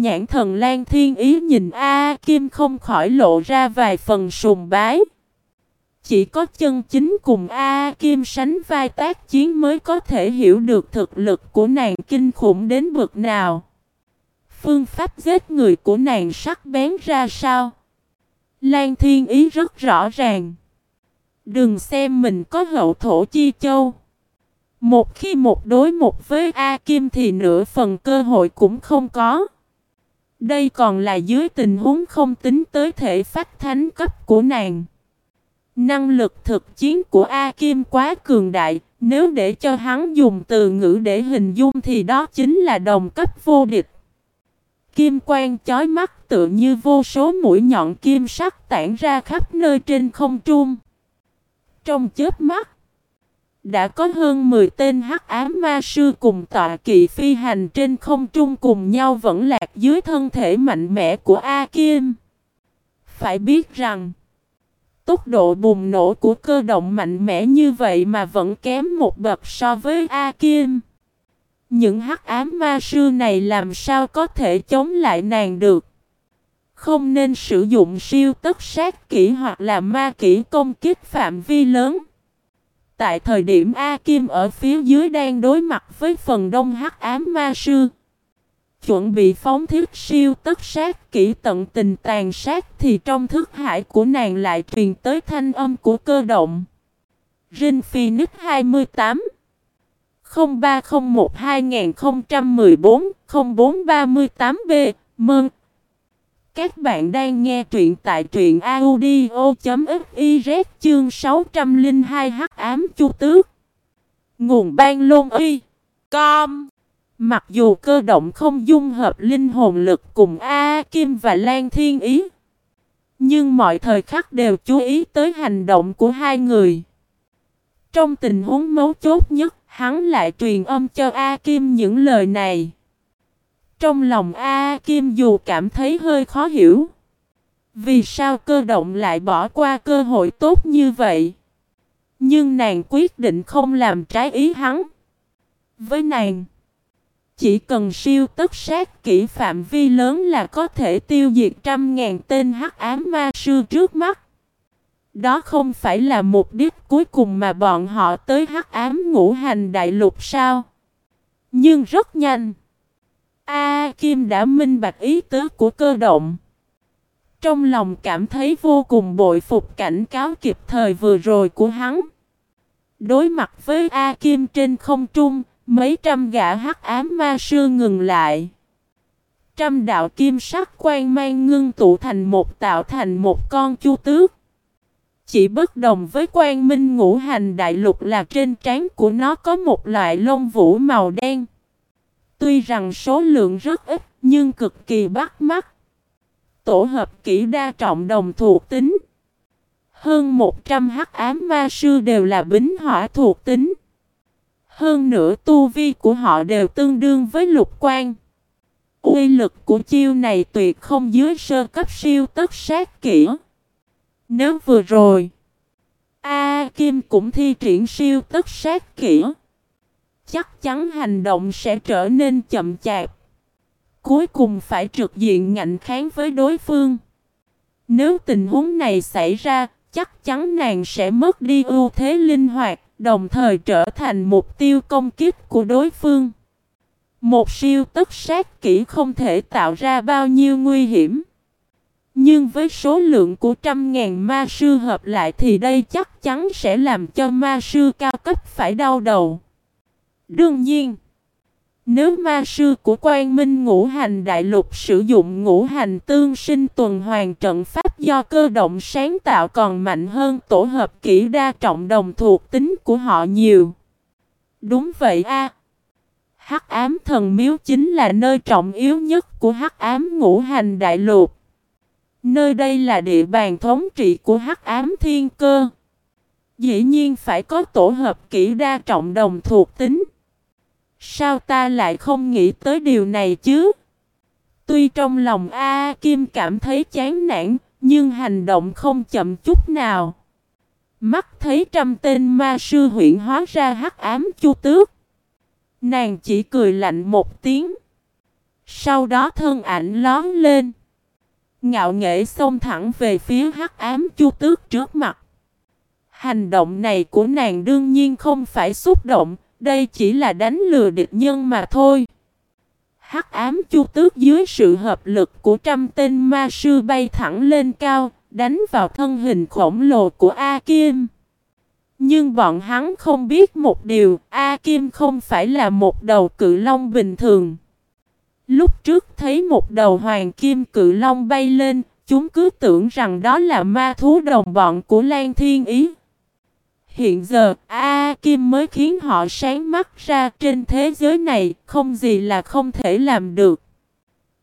Nhãn thần Lan Thiên Ý nhìn A Kim không khỏi lộ ra vài phần sùng bái. Chỉ có chân chính cùng A Kim sánh vai tác chiến mới có thể hiểu được thực lực của nàng kinh khủng đến bực nào. Phương pháp giết người của nàng sắc bén ra sao? Lan Thiên Ý rất rõ ràng. Đừng xem mình có hậu thổ chi châu. Một khi một đối một với A Kim thì nửa phần cơ hội cũng không có. Đây còn là dưới tình huống không tính tới thể phát thánh cấp của nàng. Năng lực thực chiến của A Kim quá cường đại, nếu để cho hắn dùng từ ngữ để hình dung thì đó chính là đồng cấp vô địch. Kim quang chói mắt tựa như vô số mũi nhọn kim sắc tản ra khắp nơi trên không trung. Trong chớp mắt, đã có hơn 10 tên hắc ám ma sư cùng tọa kỵ phi hành trên không trung cùng nhau vẫn lạc dưới thân thể mạnh mẽ của A Kim. Phải biết rằng, tốc độ bùng nổ của cơ động mạnh mẽ như vậy mà vẫn kém một bậc so với A Kim. Những hắc ám ma sư này làm sao có thể chống lại nàng được? Không nên sử dụng siêu tất sát kỹ hoặc là ma kỹ công kích phạm vi lớn. Tại thời điểm A Kim ở phía dưới đang đối mặt với phần đông hắc ám ma sư. Chuẩn bị phóng thiết siêu tất sát kỹ tận tình tàn sát thì trong thức hải của nàng lại truyền tới thanh âm của cơ động. Rin Phoenix 28 0301 2014 0438B Mơn các bạn đang nghe truyện tại truyện audio.fiz chương 602 hắc ám chu tước. Nguồn ban lôn y Com. Mặc dù cơ động không dung hợp linh hồn lực cùng A Kim và Lan Thiên Ý, Nhưng mọi thời khắc đều chú ý tới hành động của hai người. Trong tình huống mấu chốt nhất, Hắn lại truyền âm cho A Kim những lời này. Trong lòng A Kim dù cảm thấy hơi khó hiểu. Vì sao cơ động lại bỏ qua cơ hội tốt như vậy? Nhưng nàng quyết định không làm trái ý hắn. Với nàng, chỉ cần siêu tất sát kỹ phạm vi lớn là có thể tiêu diệt trăm ngàn tên hắc ám ma sư trước mắt. Đó không phải là mục đích cuối cùng mà bọn họ tới hắc ám ngũ hành đại lục sao? Nhưng rất nhanh. A Kim đã minh bạch ý tứ của cơ động. Trong lòng cảm thấy vô cùng bội phục cảnh cáo kịp thời vừa rồi của hắn. Đối mặt với A Kim trên không trung, mấy trăm gã hắc ám ma sư ngừng lại. Trăm đạo kim sắc quang mang ngưng tụ thành một tạo thành một con chu tước. Chỉ bất đồng với quang minh ngũ hành đại lục là trên trán của nó có một loại lông vũ màu đen. Tuy rằng số lượng rất ít nhưng cực kỳ bắt mắt. Tổ hợp kỹ đa trọng đồng thuộc tính. Hơn 100 hắc ám ma sư đều là bính hỏa thuộc tính. Hơn nữa tu vi của họ đều tương đương với lục quan. Uy lực của chiêu này tuyệt không dưới sơ cấp siêu tất sát kỹ. Nếu vừa rồi, A Kim cũng thi triển siêu tất sát kỹ, chắc chắn hành động sẽ trở nên chậm chạp. Cuối cùng phải trực diện ngạnh kháng với đối phương. Nếu tình huống này xảy ra, chắc chắn nàng sẽ mất đi ưu thế linh hoạt, đồng thời trở thành mục tiêu công kích của đối phương. Một siêu tất sát kỹ không thể tạo ra bao nhiêu nguy hiểm. Nhưng với số lượng của trăm ngàn ma sư hợp lại thì đây chắc chắn sẽ làm cho ma sư cao cấp phải đau đầu. Đương nhiên, nếu ma sư của quan minh ngũ hành đại lục sử dụng ngũ hành tương sinh tuần hoàn trận pháp do cơ động sáng tạo còn mạnh hơn tổ hợp kỹ đa trọng đồng thuộc tính của họ nhiều. Đúng vậy a. Hắc ám thần miếu chính là nơi trọng yếu nhất của hắc ám ngũ hành đại lục. Nơi đây là địa bàn thống trị của hắc ám thiên cơ. Dĩ nhiên phải có tổ hợp kỹ đa trọng đồng thuộc tính. Sao ta lại không nghĩ tới điều này chứ? Tuy trong lòng A, Kim cảm thấy chán nản, nhưng hành động không chậm chút nào. Mắt thấy trăm tên ma sư huyện hóa ra hắc ám chu tước. Nàng chỉ cười lạnh một tiếng. Sau đó thân ảnh lón lên. Ngạo nghệ xông thẳng về phía hắc ám chu tước trước mặt. Hành động này của nàng đương nhiên không phải xúc động, đây chỉ là đánh lừa địch nhân mà thôi. Hắc ám chu tước dưới sự hợp lực của trăm tên ma sư bay thẳng lên cao, đánh vào thân hình khổng lồ của A Kim. Nhưng bọn hắn không biết một điều, A Kim không phải là một đầu cự long bình thường. Lúc trước thấy một đầu hoàng kim cự long bay lên, chúng cứ tưởng rằng đó là ma thú đồng bọn của Lan Thiên Ý. Hiện giờ, A Kim mới khiến họ sáng mắt ra trên thế giới này, không gì là không thể làm được.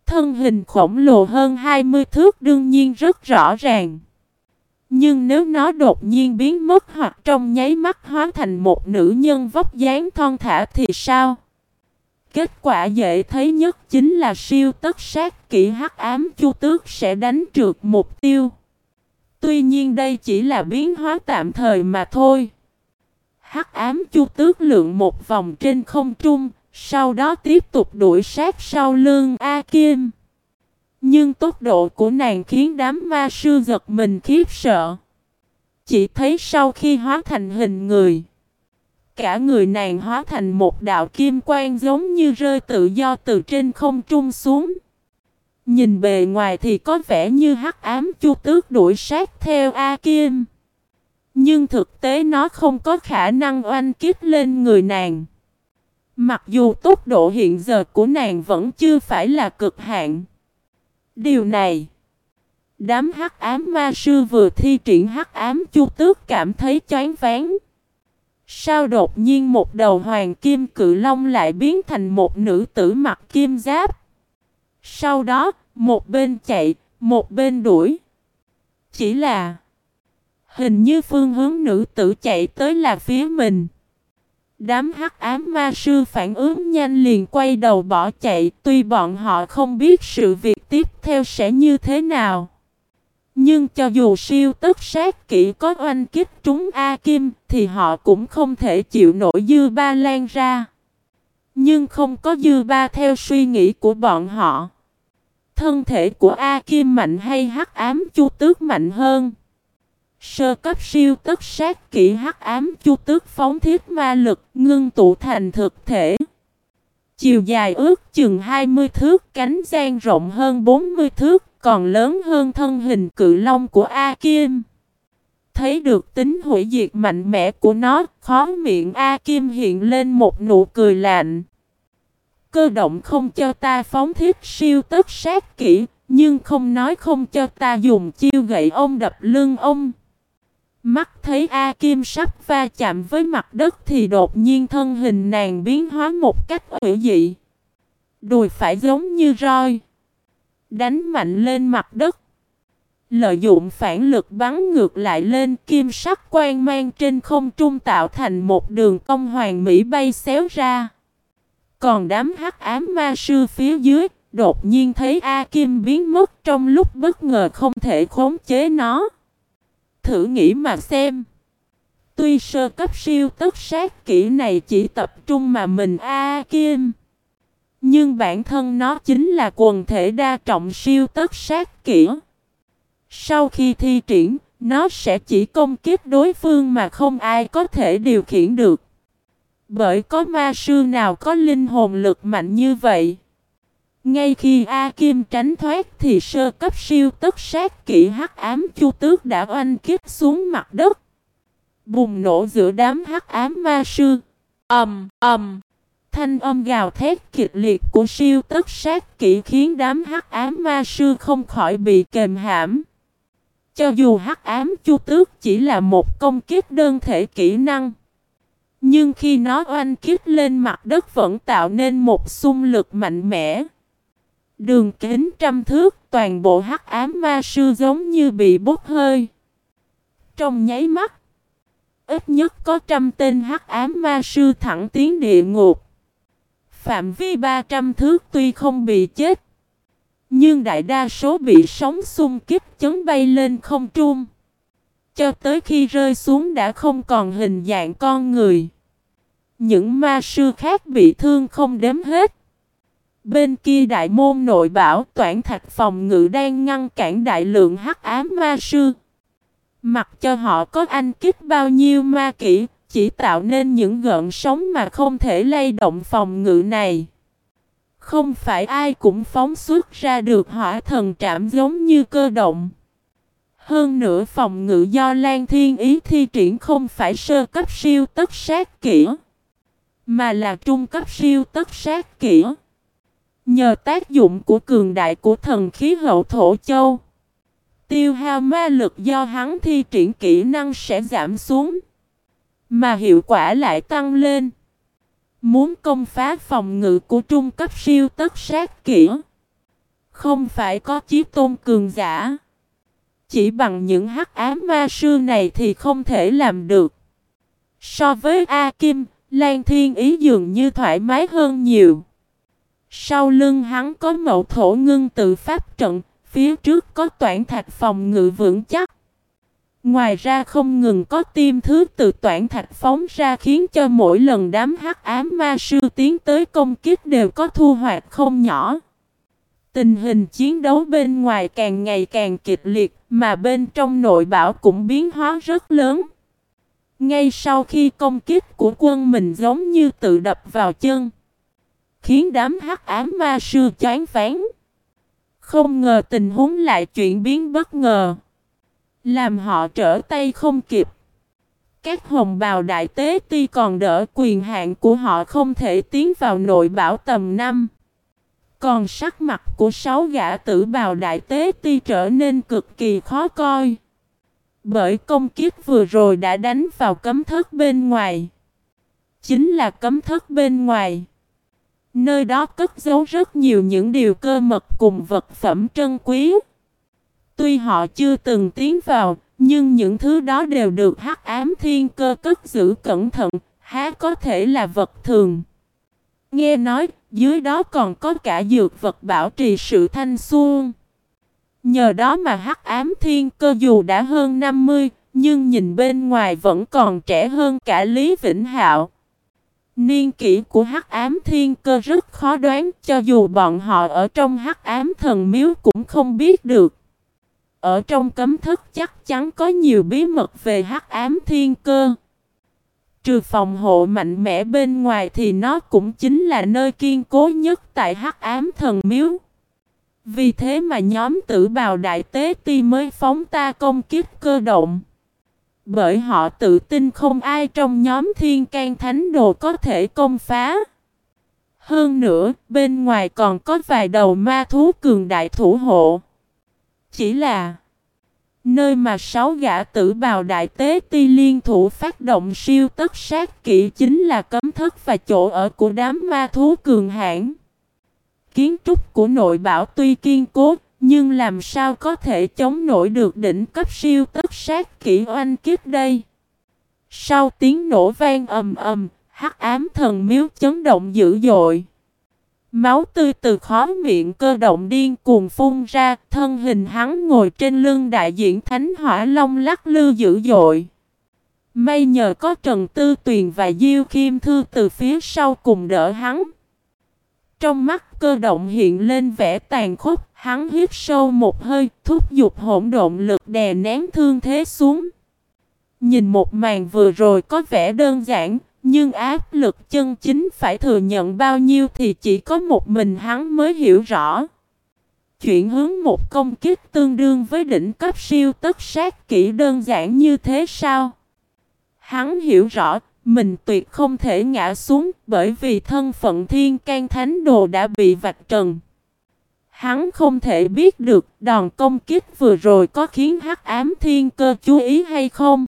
Thân hình khổng lồ hơn 20 thước đương nhiên rất rõ ràng. Nhưng nếu nó đột nhiên biến mất hoặc trong nháy mắt hóa thành một nữ nhân vóc dáng thon thả thì sao? Kết quả dễ thấy nhất chính là siêu tất sát kỹ hắc ám chu tước sẽ đánh trượt mục tiêu. Tuy nhiên đây chỉ là biến hóa tạm thời mà thôi. Hắc ám chu tước lượng một vòng trên không trung, sau đó tiếp tục đuổi sát sau lưng A Kim. Nhưng tốc độ của nàng khiến đám ma sư giật mình khiếp sợ. Chỉ thấy sau khi hóa thành hình người, cả người nàng hóa thành một đạo kim quang giống như rơi tự do từ trên không trung xuống. Nhìn bề ngoài thì có vẻ như hắc ám chu tước đuổi sát theo A Kim. Nhưng thực tế nó không có khả năng oanh kích lên người nàng. Mặc dù tốc độ hiện giờ của nàng vẫn chưa phải là cực hạn. Điều này, đám hắc ám ma sư vừa thi triển hắc ám chu tước cảm thấy choáng váng. Sao đột nhiên một đầu hoàng kim cự long lại biến thành một nữ tử mặc kim giáp? Sau đó, một bên chạy, một bên đuổi. Chỉ là Hình như phương hướng nữ tử chạy tới là phía mình. Đám hắc ám ma sư phản ứng nhanh liền quay đầu bỏ chạy tuy bọn họ không biết sự việc tiếp theo sẽ như thế nào. Nhưng cho dù siêu tất sát kỹ có oanh kích trúng A Kim thì họ cũng không thể chịu nổi dư ba lan ra. Nhưng không có dư ba theo suy nghĩ của bọn họ. Thân thể của A Kim mạnh hay hắc ám chu tước mạnh hơn. Sơ cấp siêu tất sát kỹ hắc ám chu tước phóng thiết ma lực ngưng tụ thành thực thể. Chiều dài ước chừng 20 thước, cánh gian rộng hơn 40 thước, còn lớn hơn thân hình cự long của A Kim. Thấy được tính hủy diệt mạnh mẽ của nó, khó miệng A Kim hiện lên một nụ cười lạnh. Cơ động không cho ta phóng thiết siêu tất sát kỹ, nhưng không nói không cho ta dùng chiêu gậy ông đập lưng ông. Mắt thấy A Kim sắp va chạm với mặt đất thì đột nhiên thân hình nàng biến hóa một cách ủy dị. Đùi phải giống như roi. Đánh mạnh lên mặt đất. Lợi dụng phản lực bắn ngược lại lên kim sắc quang mang trên không trung tạo thành một đường cong hoàng mỹ bay xéo ra. Còn đám hắc ám ma sư phía dưới, đột nhiên thấy A Kim biến mất trong lúc bất ngờ không thể khống chế nó thử nghĩ mà xem. Tuy sơ cấp siêu tất sát kỹ này chỉ tập trung mà mình A Kim. Nhưng bản thân nó chính là quần thể đa trọng siêu tất sát kỹ. Sau khi thi triển, nó sẽ chỉ công kiếp đối phương mà không ai có thể điều khiển được. Bởi có ma sư nào có linh hồn lực mạnh như vậy. Ngay khi A Kim tránh thoát thì sơ cấp siêu tất sát kỹ hắc ám chu tước đã oanh kiếp xuống mặt đất. Bùng nổ giữa đám hắc ám ma sư. ầm ầm Thanh âm gào thét kịch liệt của siêu tất sát kỹ khiến đám hắc ám ma sư không khỏi bị kềm hãm. Cho dù hắc ám chu tước chỉ là một công kiếp đơn thể kỹ năng. Nhưng khi nó oanh kích lên mặt đất vẫn tạo nên một xung lực mạnh mẽ. Đường kính trăm thước, toàn bộ hắc ám ma sư giống như bị bốc hơi. Trong nháy mắt, ít nhất có trăm tên hắc ám ma sư thẳng tiến địa ngục. Phạm vi 300 thước tuy không bị chết, nhưng đại đa số bị sóng xung kích chấn bay lên không trung. Cho tới khi rơi xuống đã không còn hình dạng con người. Những ma sư khác bị thương không đếm hết. Bên kia đại môn nội bảo toản thạch phòng ngự đang ngăn cản đại lượng hắc ám ma sư. Mặc cho họ có anh kích bao nhiêu ma kỹ, chỉ tạo nên những gợn sóng mà không thể lay động phòng ngự này. Không phải ai cũng phóng xuất ra được hỏa thần trảm giống như cơ động. Hơn nữa phòng ngự do Lan Thiên Ý thi triển không phải sơ cấp siêu tất sát kỹ, mà là trung cấp siêu tất sát kỹ. Nhờ tác dụng của cường đại của thần khí hậu thổ châu, tiêu hao ma lực do hắn thi triển kỹ năng sẽ giảm xuống, mà hiệu quả lại tăng lên. Muốn công phá phòng ngự của trung cấp siêu tất sát kỹ, không phải có chiếc tôn cường giả. Chỉ bằng những hắc ám ma sư này thì không thể làm được. So với A Kim, Lan Thiên Ý dường như thoải mái hơn nhiều. Sau lưng hắn có mẫu thổ ngưng tự pháp trận, phía trước có toản thạch phòng ngự vững chắc. Ngoài ra không ngừng có tiêm thứ từ toản thạch phóng ra khiến cho mỗi lần đám hắc ám ma sư tiến tới công kích đều có thu hoạch không nhỏ. Tình hình chiến đấu bên ngoài càng ngày càng kịch liệt, mà bên trong nội bảo cũng biến hóa rất lớn. Ngay sau khi công kích của quân mình giống như tự đập vào chân, khiến đám hắc ám ma sư chán phán. Không ngờ tình huống lại chuyển biến bất ngờ, làm họ trở tay không kịp. Các hồng bào đại tế tuy còn đỡ quyền hạn của họ không thể tiến vào nội bảo tầm năm. Còn sắc mặt của sáu gã tử bào đại tế ti trở nên cực kỳ khó coi. Bởi công kiếp vừa rồi đã đánh vào cấm thất bên ngoài. Chính là cấm thất bên ngoài. Nơi đó cất giấu rất nhiều những điều cơ mật cùng vật phẩm trân quý. Tuy họ chưa từng tiến vào, nhưng những thứ đó đều được hắc ám thiên cơ cất giữ cẩn thận, há có thể là vật thường. Nghe nói, dưới đó còn có cả dược vật bảo trì sự thanh xuân. Nhờ đó mà hắc ám thiên cơ dù đã hơn 50, nhưng nhìn bên ngoài vẫn còn trẻ hơn cả Lý Vĩnh Hạo. Niên kỷ của hắc ám thiên cơ rất khó đoán cho dù bọn họ ở trong hắc ám thần miếu cũng không biết được. Ở trong cấm thức chắc chắn có nhiều bí mật về hắc ám thiên cơ. Trừ phòng hộ mạnh mẽ bên ngoài thì nó cũng chính là nơi kiên cố nhất tại hắc ám thần miếu. Vì thế mà nhóm tử bào đại tế ti mới phóng ta công kiếp cơ động. Bởi họ tự tin không ai trong nhóm thiên can thánh đồ có thể công phá. Hơn nữa, bên ngoài còn có vài đầu ma thú cường đại thủ hộ. Chỉ là Nơi mà sáu gã tử bào đại tế ti liên thủ phát động siêu tất sát kỹ chính là cấm thất và chỗ ở của đám ma thú cường hãn. Kiến trúc của nội bảo tuy kiên cố, nhưng làm sao có thể chống nổi được đỉnh cấp siêu tất sát kỹ oanh kiếp đây? Sau tiếng nổ vang ầm ầm, hắc ám thần miếu chấn động dữ dội. Máu tươi từ khó miệng cơ động điên cuồng phun ra, thân hình hắn ngồi trên lưng đại diện Thánh Hỏa Long lắc lư dữ dội. May nhờ có Trần Tư Tuyền và Diêu Kim Thư từ phía sau cùng đỡ hắn. Trong mắt cơ động hiện lên vẻ tàn khốc, hắn hít sâu một hơi, thúc giục hỗn độn lực đè nén thương thế xuống. Nhìn một màn vừa rồi có vẻ đơn giản, nhưng áp lực chân chính phải thừa nhận bao nhiêu thì chỉ có một mình hắn mới hiểu rõ. Chuyện hướng một công kích tương đương với đỉnh cấp siêu tất sát kỹ đơn giản như thế sao? Hắn hiểu rõ, mình tuyệt không thể ngã xuống bởi vì thân phận thiên can thánh đồ đã bị vạch trần. Hắn không thể biết được đòn công kích vừa rồi có khiến hắc ám thiên cơ chú ý hay không.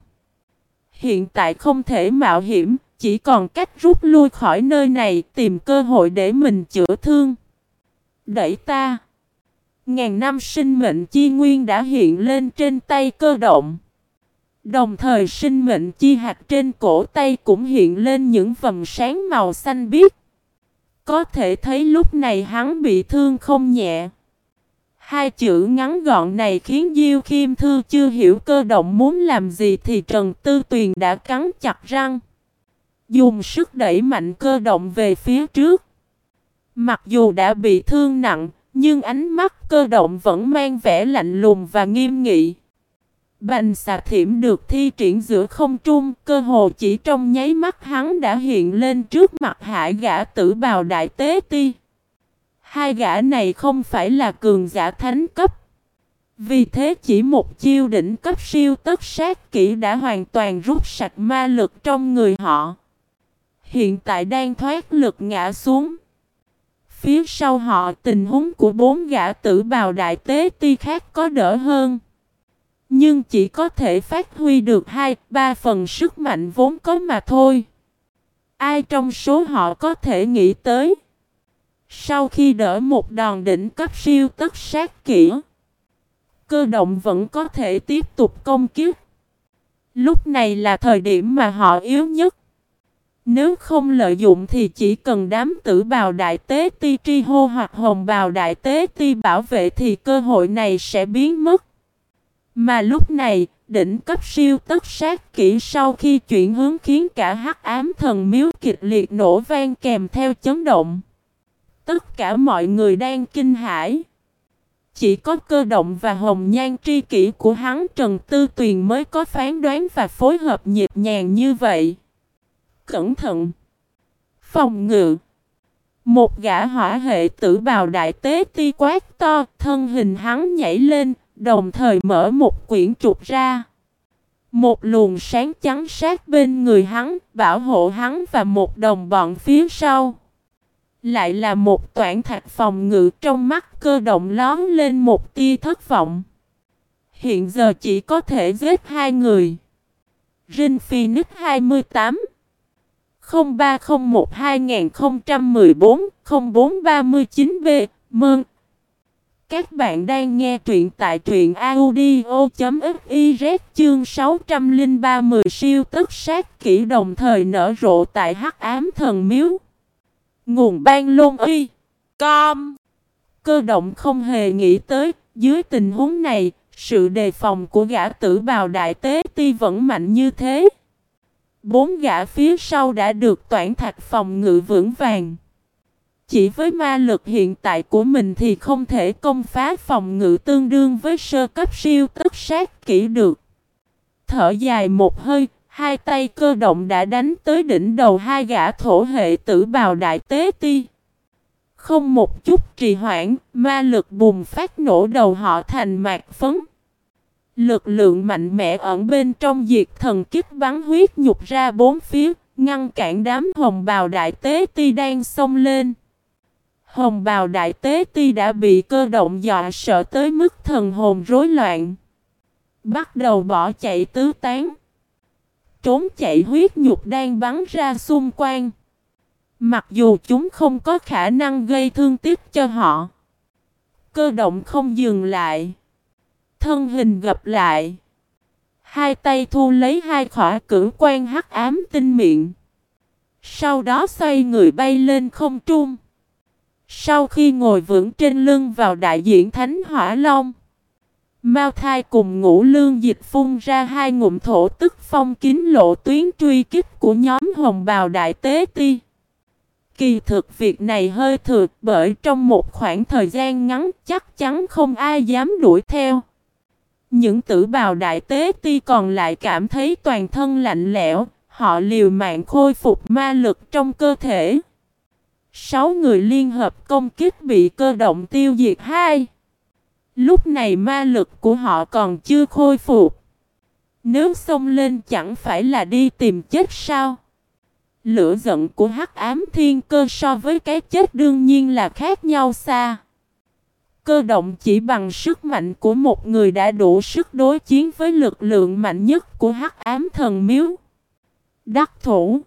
Hiện tại không thể mạo hiểm, chỉ còn cách rút lui khỏi nơi này tìm cơ hội để mình chữa thương. Đẩy ta. Ngàn năm sinh mệnh chi nguyên đã hiện lên trên tay cơ động. Đồng thời sinh mệnh chi hạt trên cổ tay cũng hiện lên những vầng sáng màu xanh biếc. Có thể thấy lúc này hắn bị thương không nhẹ. Hai chữ ngắn gọn này khiến Diêu Khiêm Thư chưa hiểu cơ động muốn làm gì thì Trần Tư Tuyền đã cắn chặt răng. Dùng sức đẩy mạnh cơ động về phía trước. Mặc dù đã bị thương nặng, nhưng ánh mắt cơ động vẫn mang vẻ lạnh lùng và nghiêm nghị. Bành xà thiểm được thi triển giữa không trung, cơ hồ chỉ trong nháy mắt hắn đã hiện lên trước mặt hải gã tử bào đại tế ti. Hai gã này không phải là cường giả thánh cấp. Vì thế chỉ một chiêu đỉnh cấp siêu tất sát kỹ đã hoàn toàn rút sạch ma lực trong người họ. Hiện tại đang thoát lực ngã xuống. Phía sau họ tình huống của bốn gã tử bào đại tế ti khác có đỡ hơn. Nhưng chỉ có thể phát huy được hai, ba phần sức mạnh vốn có mà thôi. Ai trong số họ có thể nghĩ tới? Sau khi đỡ một đòn đỉnh cấp siêu tất sát kỹ, cơ động vẫn có thể tiếp tục công kiếp. Lúc này là thời điểm mà họ yếu nhất. Nếu không lợi dụng thì chỉ cần đám tử bào đại tế ti tri hô hoặc hồng bào đại tế ti bảo vệ thì cơ hội này sẽ biến mất. Mà lúc này, đỉnh cấp siêu tất sát kỹ sau khi chuyển hướng khiến cả hắc ám thần miếu kịch liệt nổ vang kèm theo chấn động. Tất cả mọi người đang kinh hãi. Chỉ có cơ động và hồng nhan tri kỷ của hắn Trần Tư Tuyền mới có phán đoán và phối hợp nhịp nhàng như vậy. Cẩn thận! Phòng ngự! Một gã hỏa hệ tử bào đại tế ti quát to, thân hình hắn nhảy lên, đồng thời mở một quyển trục ra. Một luồng sáng trắng sát bên người hắn, bảo hộ hắn và một đồng bọn phía sau. Lại là một toản thạch phòng ngự trong mắt cơ động lón lên một tia thất vọng. Hiện giờ chỉ có thể giết hai người. Rin Phoenix 28 0301 2014 0439B Mơn Các bạn đang nghe truyện tại truyện audio.fiz chương 603 10 siêu tức sát kỹ đồng thời nở rộ tại hắc ám thần miếu. Nguồn ban lôn uy. Com. Cơ động không hề nghĩ tới, dưới tình huống này, sự đề phòng của gã tử bào đại tế ti vẫn mạnh như thế. Bốn gã phía sau đã được toản thạch phòng ngự vững vàng. Chỉ với ma lực hiện tại của mình thì không thể công phá phòng ngự tương đương với sơ cấp siêu tất sát kỹ được. Thở dài một hơi, Hai tay cơ động đã đánh tới đỉnh đầu hai gã thổ hệ tử bào đại tế ti. Không một chút trì hoãn, ma lực bùng phát nổ đầu họ thành mạc phấn. Lực lượng mạnh mẽ ẩn bên trong diệt thần kích bắn huyết nhục ra bốn phía, ngăn cản đám hồng bào đại tế ti đang xông lên. Hồng bào đại tế ti đã bị cơ động dọa sợ tới mức thần hồn rối loạn. Bắt đầu bỏ chạy tứ tán trốn chạy huyết nhục đang bắn ra xung quanh. Mặc dù chúng không có khả năng gây thương tích cho họ. Cơ động không dừng lại. Thân hình gập lại. Hai tay thu lấy hai khỏa cử quan hắc ám tinh miệng. Sau đó xoay người bay lên không trung. Sau khi ngồi vững trên lưng vào đại diện Thánh Hỏa Long. Mao thai cùng ngũ lương dịch phun ra hai ngụm thổ tức phong kín lộ tuyến truy kích của nhóm hồng bào đại tế ti. Kỳ thực việc này hơi thừa, bởi trong một khoảng thời gian ngắn chắc chắn không ai dám đuổi theo. Những tử bào đại tế ti còn lại cảm thấy toàn thân lạnh lẽo, họ liều mạng khôi phục ma lực trong cơ thể. Sáu người liên hợp công kích bị cơ động tiêu diệt hai. Lúc này ma lực của họ còn chưa khôi phục. Nếu xông lên chẳng phải là đi tìm chết sao? Lửa giận của hắc ám thiên cơ so với cái chết đương nhiên là khác nhau xa. Cơ động chỉ bằng sức mạnh của một người đã đủ sức đối chiến với lực lượng mạnh nhất của hắc ám thần miếu. Đắc thủ.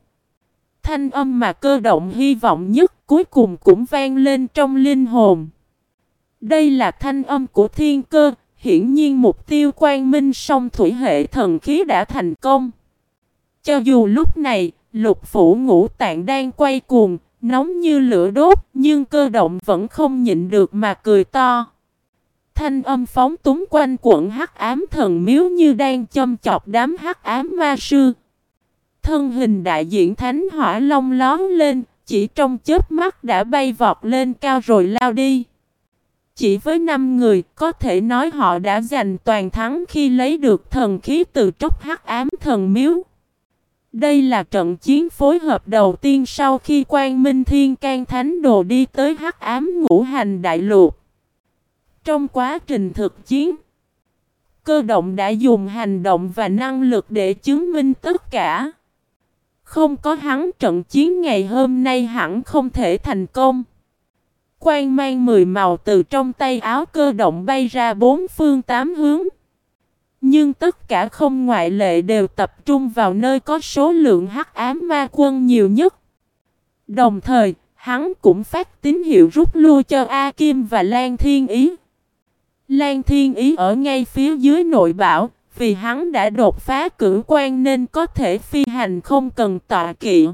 Thanh âm mà cơ động hy vọng nhất cuối cùng cũng vang lên trong linh hồn. Đây là thanh âm của thiên cơ, hiển nhiên mục tiêu quan minh song thủy hệ thần khí đã thành công. Cho dù lúc này, lục phủ ngũ tạng đang quay cuồng, nóng như lửa đốt, nhưng cơ động vẫn không nhịn được mà cười to. Thanh âm phóng túng quanh quận hắc ám thần miếu như đang châm chọc đám hắc ám ma sư. Thân hình đại diện thánh hỏa long lón lên, chỉ trong chớp mắt đã bay vọt lên cao rồi lao đi. Chỉ với 5 người, có thể nói họ đã giành toàn thắng khi lấy được thần khí từ trốc hắc ám thần miếu. Đây là trận chiến phối hợp đầu tiên sau khi Quang Minh Thiên can Thánh Đồ đi tới hắc ám ngũ hành đại lục. Trong quá trình thực chiến, cơ động đã dùng hành động và năng lực để chứng minh tất cả. Không có hắn trận chiến ngày hôm nay hẳn không thể thành công. Quang mang mười màu từ trong tay áo cơ động bay ra bốn phương tám hướng. Nhưng tất cả không ngoại lệ đều tập trung vào nơi có số lượng hắc ám ma quân nhiều nhất. Đồng thời, hắn cũng phát tín hiệu rút lui cho A Kim và Lan Thiên Ý. Lan Thiên Ý ở ngay phía dưới nội bảo, vì hắn đã đột phá cử quan nên có thể phi hành không cần tọa kỵ.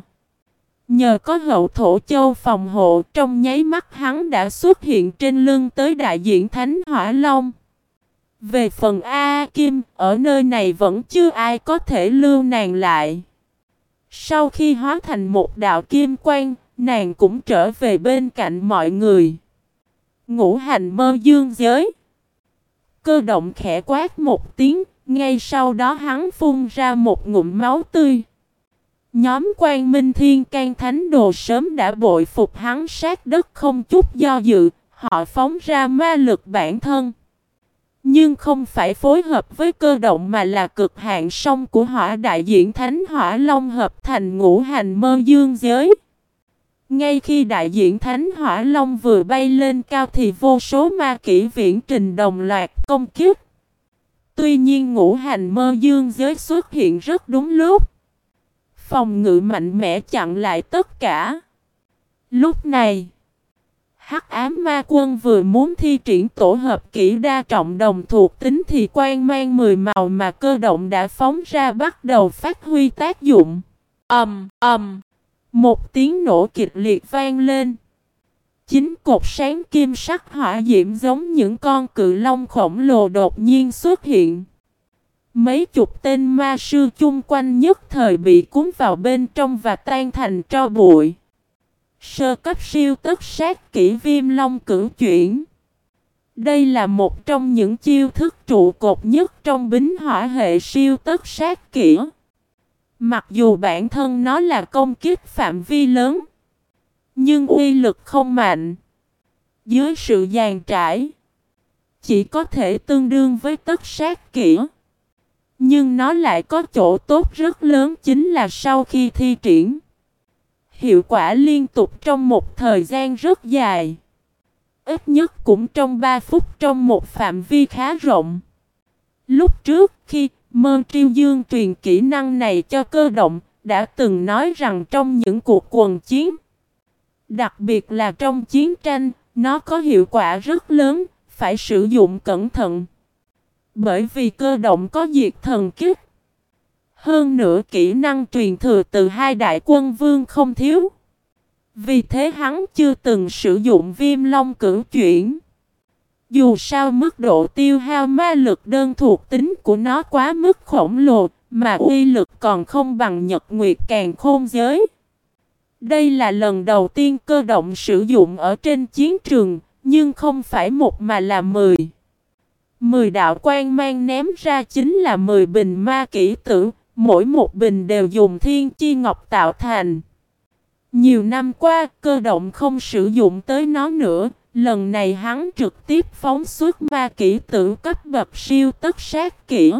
Nhờ có hậu thổ châu phòng hộ trong nháy mắt hắn đã xuất hiện trên lưng tới đại diện Thánh Hỏa Long. Về phần A Kim, ở nơi này vẫn chưa ai có thể lưu nàng lại. Sau khi hóa thành một đạo kim quang, nàng cũng trở về bên cạnh mọi người. Ngũ hành mơ dương giới. Cơ động khẽ quát một tiếng, ngay sau đó hắn phun ra một ngụm máu tươi. Nhóm quan minh thiên can thánh đồ sớm đã bội phục hắn sát đất không chút do dự, họ phóng ra ma lực bản thân. Nhưng không phải phối hợp với cơ động mà là cực hạn song của hỏa đại diện Thánh Hỏa Long hợp thành ngũ hành mơ dương giới. Ngay khi đại diện Thánh Hỏa Long vừa bay lên cao thì vô số ma kỹ viễn trình đồng loạt công kiếp. Tuy nhiên ngũ hành mơ dương giới xuất hiện rất đúng lúc. Phòng ngự mạnh mẽ chặn lại tất cả. Lúc này, Hắc ám ma quân vừa muốn thi triển tổ hợp kỹ đa trọng đồng thuộc tính thì quan mang mười màu mà cơ động đã phóng ra bắt đầu phát huy tác dụng. ầm um, ầm, um. một tiếng nổ kịch liệt vang lên. Chính cột sáng kim sắc hỏa diễm giống những con cự long khổng lồ đột nhiên xuất hiện. Mấy chục tên ma sư chung quanh nhất thời bị cuốn vào bên trong và tan thành tro bụi. Sơ cấp siêu tất sát kỹ viêm long cử chuyển. Đây là một trong những chiêu thức trụ cột nhất trong bính hỏa hệ siêu tất sát kỹ. Mặc dù bản thân nó là công kích phạm vi lớn, nhưng uy lực không mạnh. Dưới sự dàn trải, chỉ có thể tương đương với tất sát kỹ. Nhưng nó lại có chỗ tốt rất lớn chính là sau khi thi triển Hiệu quả liên tục trong một thời gian rất dài. Ít nhất cũng trong 3 phút trong một phạm vi khá rộng. Lúc trước khi Mơ Triêu Dương truyền kỹ năng này cho cơ động, đã từng nói rằng trong những cuộc quần chiến, đặc biệt là trong chiến tranh, nó có hiệu quả rất lớn, phải sử dụng cẩn thận. Bởi vì cơ động có diệt thần kích, hơn nữa kỹ năng truyền thừa từ hai đại quân vương không thiếu. Vì thế hắn chưa từng sử dụng viêm long cử chuyển. Dù sao mức độ tiêu hao ma lực đơn thuộc tính của nó quá mức khổng lồ, mà uy lực còn không bằng nhật nguyệt càng khôn giới. Đây là lần đầu tiên cơ động sử dụng ở trên chiến trường, nhưng không phải một mà là mười. Mười đạo quan mang ném ra chính là mười bình ma kỹ tử, mỗi một bình đều dùng thiên chi ngọc tạo thành. Nhiều năm qua, cơ động không sử dụng tới nó nữa, lần này hắn trực tiếp phóng xuất ma kỹ tử cấp bậc siêu tất sát kỹ.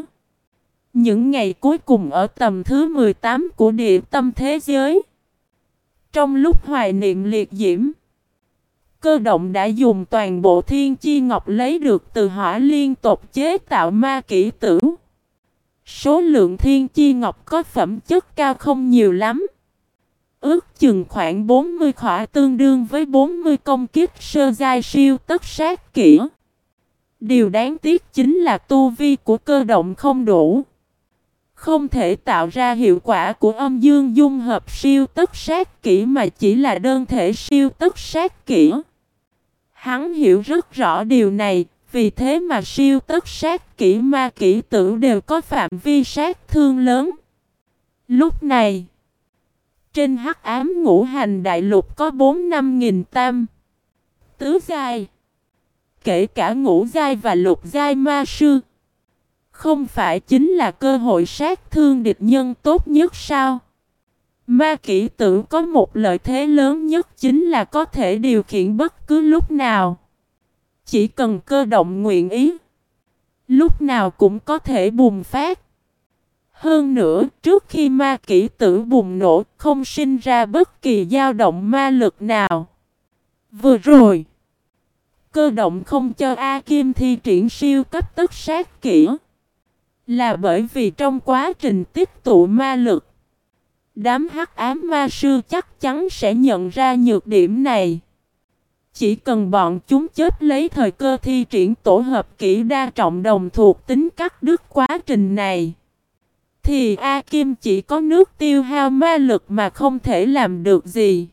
Những ngày cuối cùng ở tầm thứ 18 của địa tâm thế giới. Trong lúc hoài niệm liệt diễm, cơ động đã dùng toàn bộ thiên chi ngọc lấy được từ hỏa liên tục chế tạo ma kỹ tử. Số lượng thiên chi ngọc có phẩm chất cao không nhiều lắm. Ước chừng khoảng 40 khỏa tương đương với 40 công kích sơ giai siêu tất sát kỹ. Điều đáng tiếc chính là tu vi của cơ động không đủ. Không thể tạo ra hiệu quả của âm dương dung hợp siêu tất sát kỹ mà chỉ là đơn thể siêu tất sát kỹ. Hắn hiểu rất rõ điều này, vì thế mà siêu tất sát kỹ ma kỹ tử đều có phạm vi sát thương lớn. Lúc này, trên hắc ám ngũ hành đại lục có 4-5 nghìn tam. Tứ giai. Kể cả ngũ giai và lục giai ma sư. Không phải chính là cơ hội sát thương địch nhân tốt nhất sao? Ma kỹ tử có một lợi thế lớn nhất chính là có thể điều khiển bất cứ lúc nào. Chỉ cần cơ động nguyện ý. Lúc nào cũng có thể bùng phát. Hơn nữa, trước khi ma kỹ tử bùng nổ, không sinh ra bất kỳ dao động ma lực nào. Vừa rồi, cơ động không cho A Kim thi triển siêu cấp tất sát kỹ. Là bởi vì trong quá trình tiếp tụ ma lực, đám hắc ám ma sư chắc chắn sẽ nhận ra nhược điểm này. Chỉ cần bọn chúng chết lấy thời cơ thi triển tổ hợp kỹ đa trọng đồng thuộc tính cắt đứt quá trình này. Thì A Kim chỉ có nước tiêu hao ma lực mà không thể làm được gì.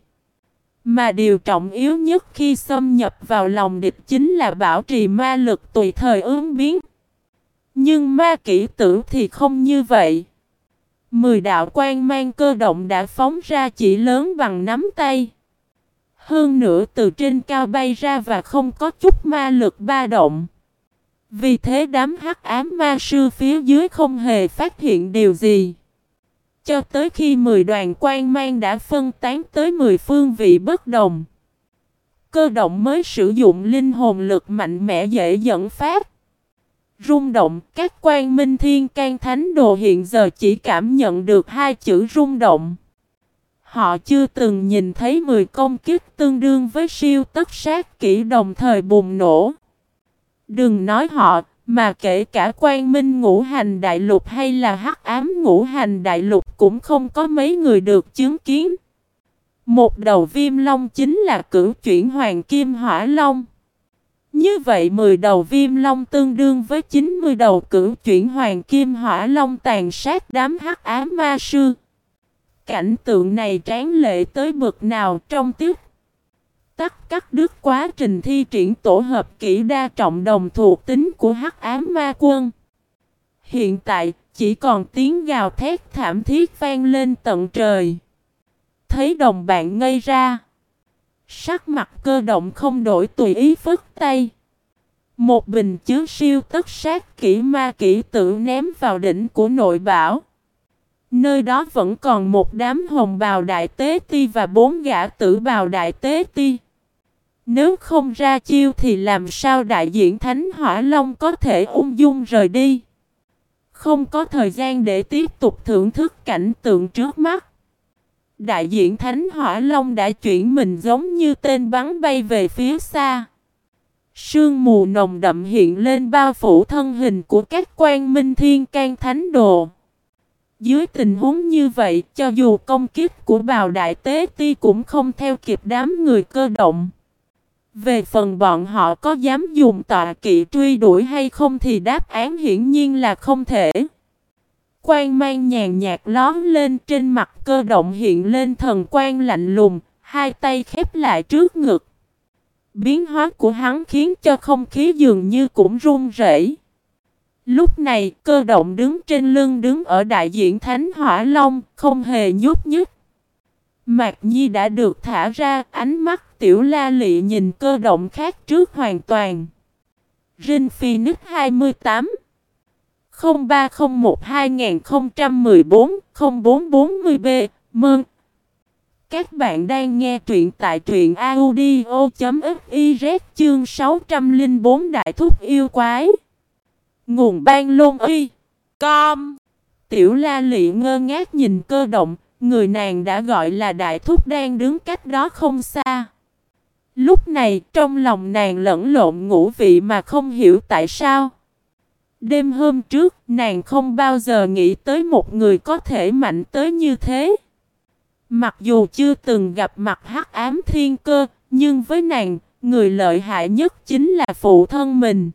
Mà điều trọng yếu nhất khi xâm nhập vào lòng địch chính là bảo trì ma lực tùy thời ứng biến. Nhưng ma kỹ tử thì không như vậy. Mười đạo quan mang cơ động đã phóng ra chỉ lớn bằng nắm tay. Hơn nữa từ trên cao bay ra và không có chút ma lực ba động. Vì thế đám hắc ám ma sư phía dưới không hề phát hiện điều gì. Cho tới khi 10 đoàn quan mang đã phân tán tới 10 phương vị bất đồng. Cơ động mới sử dụng linh hồn lực mạnh mẽ dễ dẫn phát. Rung động, các quan minh thiên can thánh đồ hiện giờ chỉ cảm nhận được hai chữ rung động. Họ chưa từng nhìn thấy 10 công kích tương đương với siêu tất sát kỹ đồng thời bùng nổ. Đừng nói họ, mà kể cả quan minh ngũ hành đại lục hay là hắc ám ngũ hành đại lục cũng không có mấy người được chứng kiến. Một đầu viêm long chính là cửu chuyển hoàng kim hỏa long. Như vậy 10 đầu viêm long tương đương với 90 đầu cửu chuyển hoàng kim hỏa long tàn sát đám hắc ám ma sư. Cảnh tượng này tráng lệ tới bực nào trong tiếp. Tắt cắt đứt quá trình thi triển tổ hợp kỹ đa trọng đồng thuộc tính của hắc ám ma quân. Hiện tại, chỉ còn tiếng gào thét thảm thiết vang lên tận trời. Thấy đồng bạn ngây ra. Sắc mặt cơ động không đổi tùy ý phức tay. Một bình chứa siêu tất sát kỹ ma kỹ tự ném vào đỉnh của nội bảo. Nơi đó vẫn còn một đám hồng bào đại tế ti và bốn gã tử bào đại tế ti. Nếu không ra chiêu thì làm sao đại diện Thánh Hỏa Long có thể ung dung rời đi? Không có thời gian để tiếp tục thưởng thức cảnh tượng trước mắt. Đại diện Thánh Hỏa Long đã chuyển mình giống như tên bắn bay về phía xa. Sương mù nồng đậm hiện lên bao phủ thân hình của các quan minh thiên can thánh đồ. Dưới tình huống như vậy, cho dù công kích của bào đại tế ti cũng không theo kịp đám người cơ động. Về phần bọn họ có dám dùng tọa kỵ truy đuổi hay không thì đáp án hiển nhiên là không thể. Quang mang nhàn nhạt lón lên trên mặt cơ động hiện lên thần quang lạnh lùng, hai tay khép lại trước ngực. Biến hóa của hắn khiến cho không khí dường như cũng run rẩy. Lúc này cơ động đứng trên lưng đứng ở đại diện Thánh Hỏa Long, không hề nhúc nhích. Mạc Nhi đã được thả ra, ánh mắt tiểu la lị nhìn cơ động khác trước hoàn toàn. Rin Phoenix 28 0301 2014 0440B Mơn Các bạn đang nghe truyện tại truyện audio.fiz chương 604 Đại Thúc Yêu Quái Nguồn ban lôn uy. Com Tiểu la lị ngơ ngác nhìn cơ động Người nàng đã gọi là đại thúc đang đứng cách đó không xa. Lúc này trong lòng nàng lẫn lộn ngủ vị mà không hiểu tại sao. Đêm hôm trước nàng không bao giờ nghĩ tới một người có thể mạnh tới như thế. Mặc dù chưa từng gặp mặt hắc ám thiên cơ, nhưng với nàng, người lợi hại nhất chính là phụ thân mình.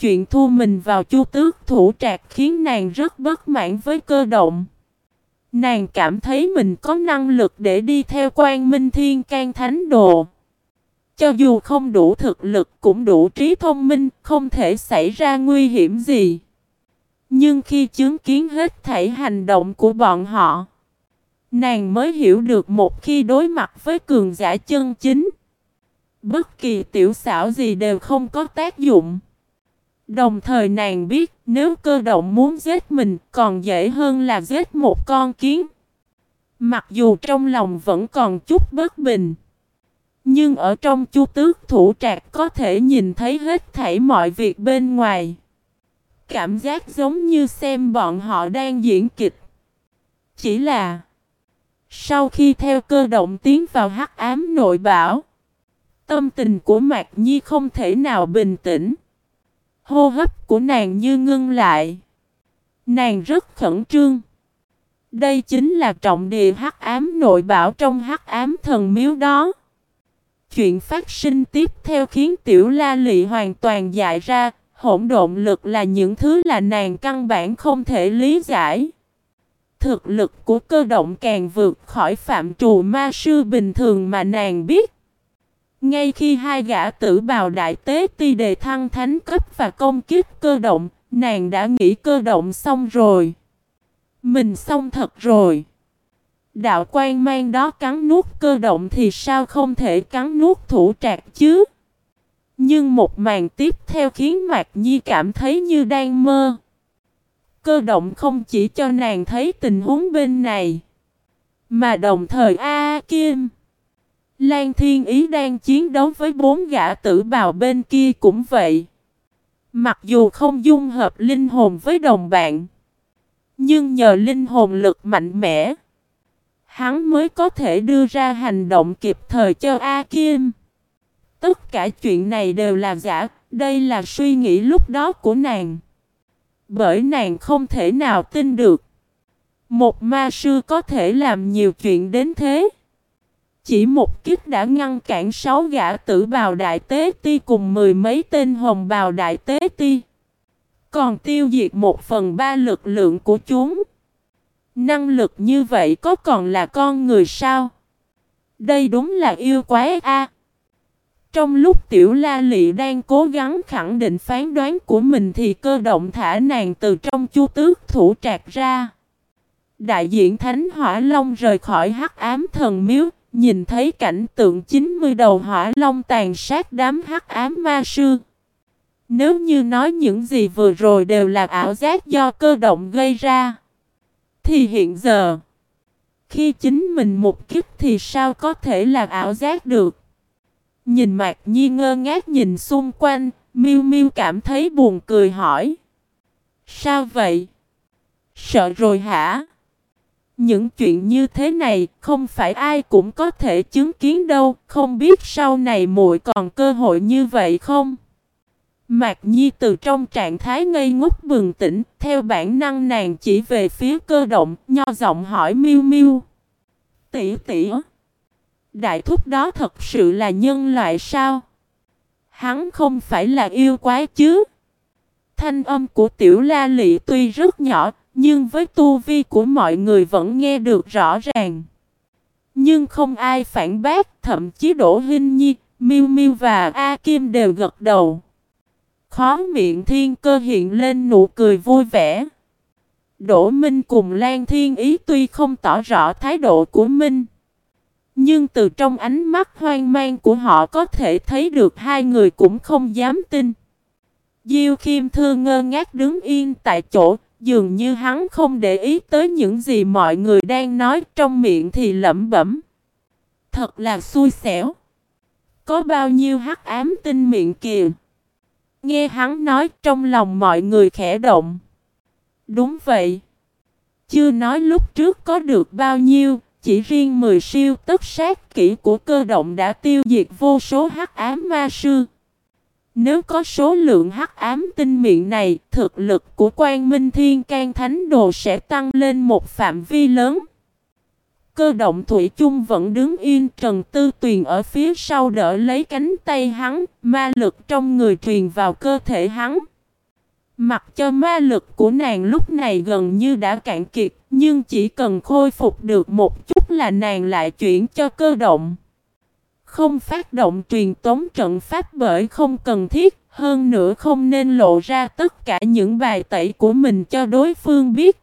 Chuyện thu mình vào chu tước thủ trạc khiến nàng rất bất mãn với cơ động. Nàng cảm thấy mình có năng lực để đi theo quan minh thiên can thánh đồ. Cho dù không đủ thực lực cũng đủ trí thông minh, không thể xảy ra nguy hiểm gì. Nhưng khi chứng kiến hết thảy hành động của bọn họ, Nàng mới hiểu được một khi đối mặt với cường giả chân chính. Bất kỳ tiểu xảo gì đều không có tác dụng. Đồng thời nàng biết nếu cơ động muốn giết mình còn dễ hơn là giết một con kiến. Mặc dù trong lòng vẫn còn chút bất bình. Nhưng ở trong chu tước thủ trạc có thể nhìn thấy hết thảy mọi việc bên ngoài. Cảm giác giống như xem bọn họ đang diễn kịch. Chỉ là sau khi theo cơ động tiến vào hắc ám nội bảo, tâm tình của Mạc Nhi không thể nào bình tĩnh. Hô hấp của nàng như ngưng lại. Nàng rất khẩn trương. Đây chính là trọng địa hắc ám nội bảo trong hắc ám thần miếu đó. Chuyện phát sinh tiếp theo khiến tiểu la lị hoàn toàn dại ra, hỗn độn lực là những thứ là nàng căn bản không thể lý giải. Thực lực của cơ động càng vượt khỏi phạm trù ma sư bình thường mà nàng biết. Ngay khi hai gã tử bào đại tế ti đề thăng thánh cấp và công kích cơ động, nàng đã nghĩ cơ động xong rồi. Mình xong thật rồi. Đạo quan mang đó cắn nuốt cơ động thì sao không thể cắn nuốt thủ trạc chứ? Nhưng một màn tiếp theo khiến Mạc Nhi cảm thấy như đang mơ. Cơ động không chỉ cho nàng thấy tình huống bên này, mà đồng thời A, Kim. Lan Thiên Ý đang chiến đấu với bốn gã tử bào bên kia cũng vậy. Mặc dù không dung hợp linh hồn với đồng bạn, nhưng nhờ linh hồn lực mạnh mẽ, hắn mới có thể đưa ra hành động kịp thời cho A Kim. Tất cả chuyện này đều là giả, đây là suy nghĩ lúc đó của nàng. Bởi nàng không thể nào tin được. Một ma sư có thể làm nhiều chuyện đến thế. Chỉ một kích đã ngăn cản sáu gã tử bào đại tế ti cùng mười mấy tên hồng bào đại tế ti. Còn tiêu diệt một phần ba lực lượng của chúng. Năng lực như vậy có còn là con người sao? Đây đúng là yêu quái a. Trong lúc tiểu la lị đang cố gắng khẳng định phán đoán của mình thì cơ động thả nàng từ trong chu tước thủ trạc ra. Đại diện Thánh Hỏa Long rời khỏi hắc ám thần miếu, nhìn thấy cảnh tượng 90 đầu hỏa long tàn sát đám hắc ám ma sư. Nếu như nói những gì vừa rồi đều là ảo giác do cơ động gây ra, thì hiện giờ, khi chính mình một kiếp thì sao có thể là ảo giác được? Nhìn Mạc Nhi ngơ ngác nhìn xung quanh, Miu Miu cảm thấy buồn cười hỏi. Sao vậy? Sợ rồi hả? Những chuyện như thế này không phải ai cũng có thể chứng kiến đâu, không biết sau này muội còn cơ hội như vậy không? Mạc Nhi từ trong trạng thái ngây ngốc bừng tỉnh, theo bản năng nàng chỉ về phía cơ động, nho giọng hỏi Miu Miu. Tỷ tỷ, đại thúc đó thật sự là nhân loại sao? Hắn không phải là yêu quái chứ? Thanh âm của tiểu la lị tuy rất nhỏ, nhưng với tu vi của mọi người vẫn nghe được rõ ràng. Nhưng không ai phản bác, thậm chí Đỗ Hinh Nhi, Miu Miu và A Kim đều gật đầu. Khó miệng thiên cơ hiện lên nụ cười vui vẻ. Đỗ Minh cùng Lan Thiên Ý tuy không tỏ rõ thái độ của Minh. Nhưng từ trong ánh mắt hoang mang của họ có thể thấy được hai người cũng không dám tin. Diêu Kim Thư ngơ ngác đứng yên tại chỗ, dường như hắn không để ý tới những gì mọi người đang nói trong miệng thì lẩm bẩm. Thật là xui xẻo. Có bao nhiêu hắc ám tinh miệng kìa. Nghe hắn nói trong lòng mọi người khẽ động. Đúng vậy. Chưa nói lúc trước có được bao nhiêu, chỉ riêng 10 siêu tất sát kỹ của cơ động đã tiêu diệt vô số hắc ám ma sư. Nếu có số lượng hắc ám tinh miệng này, thực lực của quan minh thiên can thánh đồ sẽ tăng lên một phạm vi lớn. Cơ động Thủy chung vẫn đứng yên Trần Tư Tuyền ở phía sau đỡ lấy cánh tay hắn, ma lực trong người truyền vào cơ thể hắn. Mặc cho ma lực của nàng lúc này gần như đã cạn kiệt, nhưng chỉ cần khôi phục được một chút là nàng lại chuyển cho cơ động. Không phát động truyền tống trận pháp bởi không cần thiết, hơn nữa không nên lộ ra tất cả những bài tẩy của mình cho đối phương biết.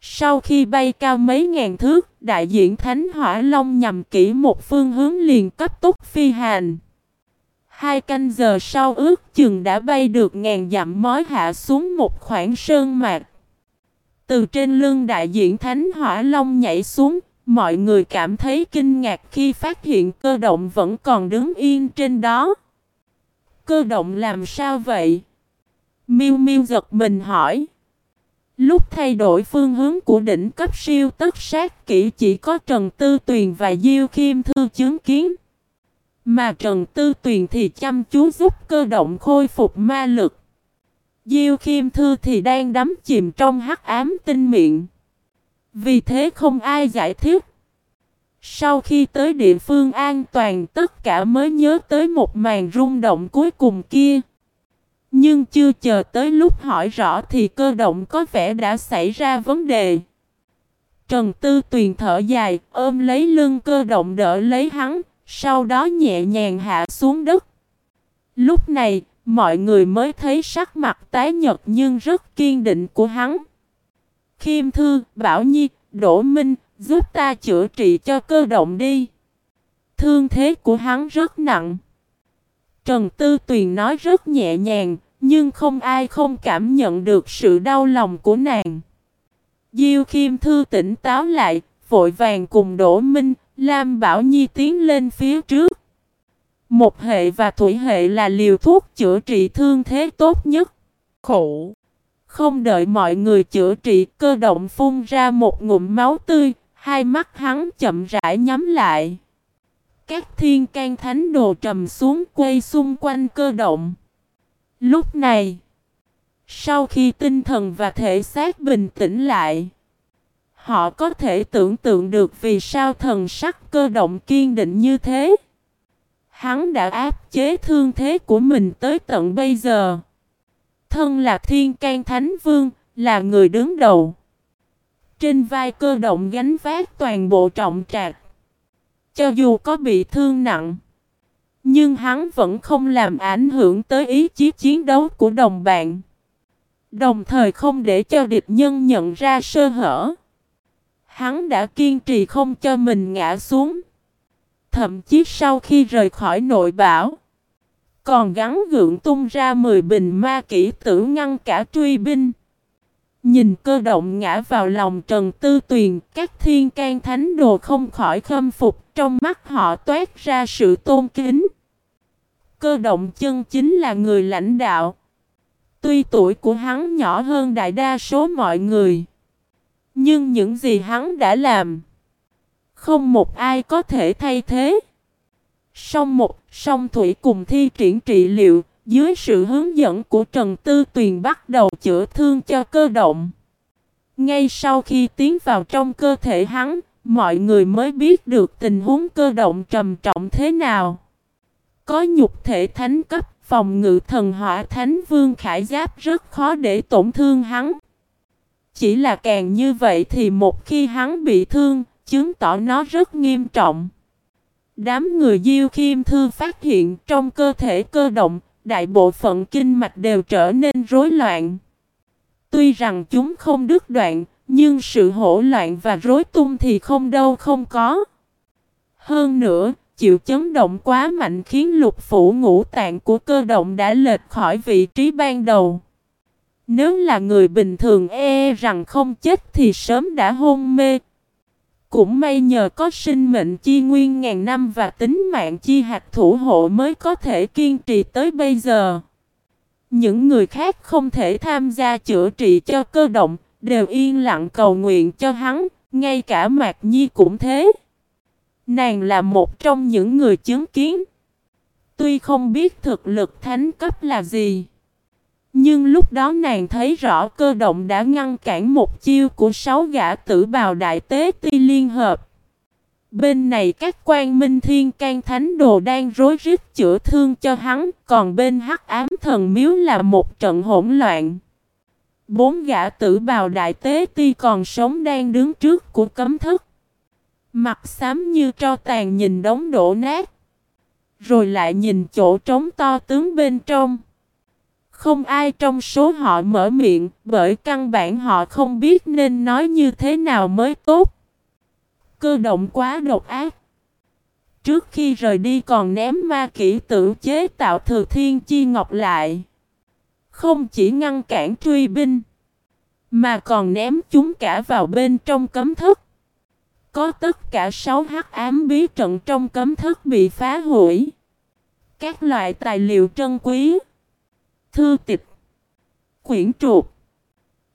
Sau khi bay cao mấy ngàn thước, đại diện Thánh Hỏa Long nhằm kỹ một phương hướng liền cấp tốc phi hành. Hai canh giờ sau ước chừng đã bay được ngàn dặm mói hạ xuống một khoảng sơn mạc. Từ trên lưng đại diện Thánh Hỏa Long nhảy xuống, mọi người cảm thấy kinh ngạc khi phát hiện cơ động vẫn còn đứng yên trên đó. Cơ động làm sao vậy? Miu Miu giật mình hỏi. Lúc thay đổi phương hướng của đỉnh cấp siêu tất sát kỹ chỉ có Trần Tư Tuyền và Diêu Khiêm Thư chứng kiến. Mà Trần Tư Tuyền thì chăm chú giúp cơ động khôi phục ma lực. Diêu Khiêm Thư thì đang đắm chìm trong hắc ám tinh miệng. Vì thế không ai giải thích. Sau khi tới địa phương an toàn tất cả mới nhớ tới một màn rung động cuối cùng kia. Nhưng chưa chờ tới lúc hỏi rõ thì cơ động có vẻ đã xảy ra vấn đề. Trần Tư Tuyền thở dài, ôm lấy lưng cơ động đỡ lấy hắn, sau đó nhẹ nhàng hạ xuống đất. Lúc này, mọi người mới thấy sắc mặt tái nhật nhưng rất kiên định của hắn. Khiêm Thư, Bảo Nhi, Đỗ Minh, giúp ta chữa trị cho cơ động đi. Thương thế của hắn rất nặng. Trần Tư Tuyền nói rất nhẹ nhàng, nhưng không ai không cảm nhận được sự đau lòng của nàng. Diêu Khiêm Thư tỉnh táo lại, vội vàng cùng Đỗ Minh, Lam Bảo Nhi tiến lên phía trước. Một hệ và thủy hệ là liều thuốc chữa trị thương thế tốt nhất. Khổ! Không đợi mọi người chữa trị, cơ động phun ra một ngụm máu tươi, hai mắt hắn chậm rãi nhắm lại. Các thiên can thánh đồ trầm xuống quay xung quanh cơ động. Lúc này, sau khi tinh thần và thể xác bình tĩnh lại, họ có thể tưởng tượng được vì sao thần sắc cơ động kiên định như thế. Hắn đã áp chế thương thế của mình tới tận bây giờ. Thân là thiên can thánh vương, là người đứng đầu. Trên vai cơ động gánh vác toàn bộ trọng trạc. Cho dù có bị thương nặng, nhưng hắn vẫn không làm ảnh hưởng tới ý chí chiến đấu của đồng bạn. Đồng thời không để cho địch nhân nhận ra sơ hở. Hắn đã kiên trì không cho mình ngã xuống. Thậm chí sau khi rời khỏi nội bảo, còn gắn gượng tung ra 10 bình ma kỹ tử ngăn cả truy binh. Nhìn cơ động ngã vào lòng Trần Tư Tuyền, các thiên can thánh đồ không khỏi khâm phục, trong mắt họ toát ra sự tôn kính. Cơ động chân chính là người lãnh đạo. Tuy tuổi của hắn nhỏ hơn đại đa số mọi người, nhưng những gì hắn đã làm, không một ai có thể thay thế. Song một, song thủy cùng thi triển trị liệu, dưới sự hướng dẫn của Trần Tư Tuyền bắt đầu chữa thương cho cơ động. Ngay sau khi tiến vào trong cơ thể hắn, mọi người mới biết được tình huống cơ động trầm trọng thế nào. Có nhục thể thánh cấp, phòng ngự thần hỏa thánh vương khải giáp rất khó để tổn thương hắn. Chỉ là càng như vậy thì một khi hắn bị thương, chứng tỏ nó rất nghiêm trọng. Đám người Diêu Khiêm Thư phát hiện trong cơ thể cơ động, đại bộ phận kinh mạch đều trở nên rối loạn. Tuy rằng chúng không đứt đoạn, nhưng sự hỗn loạn và rối tung thì không đâu không có. Hơn nữa, chịu chấn động quá mạnh khiến lục phủ ngũ tạng của cơ động đã lệch khỏi vị trí ban đầu. Nếu là người bình thường e rằng không chết thì sớm đã hôn mê. Cũng may nhờ có sinh mệnh chi nguyên ngàn năm và tính mạng chi hạt thủ hộ mới có thể kiên trì tới bây giờ. Những người khác không thể tham gia chữa trị cho cơ động, đều yên lặng cầu nguyện cho hắn, ngay cả Mạc Nhi cũng thế. Nàng là một trong những người chứng kiến. Tuy không biết thực lực thánh cấp là gì. Nhưng lúc đó nàng thấy rõ cơ động đã ngăn cản một chiêu của sáu gã tử bào đại tế ti liên hợp. Bên này các quan minh thiên can thánh đồ đang rối rít chữa thương cho hắn, còn bên hắc ám thần miếu là một trận hỗn loạn. Bốn gã tử bào đại tế ti còn sống đang đứng trước của cấm thức. Mặt xám như tro tàn nhìn đống đổ nát. Rồi lại nhìn chỗ trống to tướng bên trong. Không ai trong số họ mở miệng, bởi căn bản họ không biết nên nói như thế nào mới tốt. Cơ động quá độc ác. Trước khi rời đi còn ném ma kỹ tử chế tạo thừa thiên chi ngọc lại. Không chỉ ngăn cản truy binh. Mà còn ném chúng cả vào bên trong cấm thức. Có tất cả 6 hắc ám bí trận trong cấm thức bị phá hủy. Các loại tài liệu trân quý. Thư tịch. Quyển trục.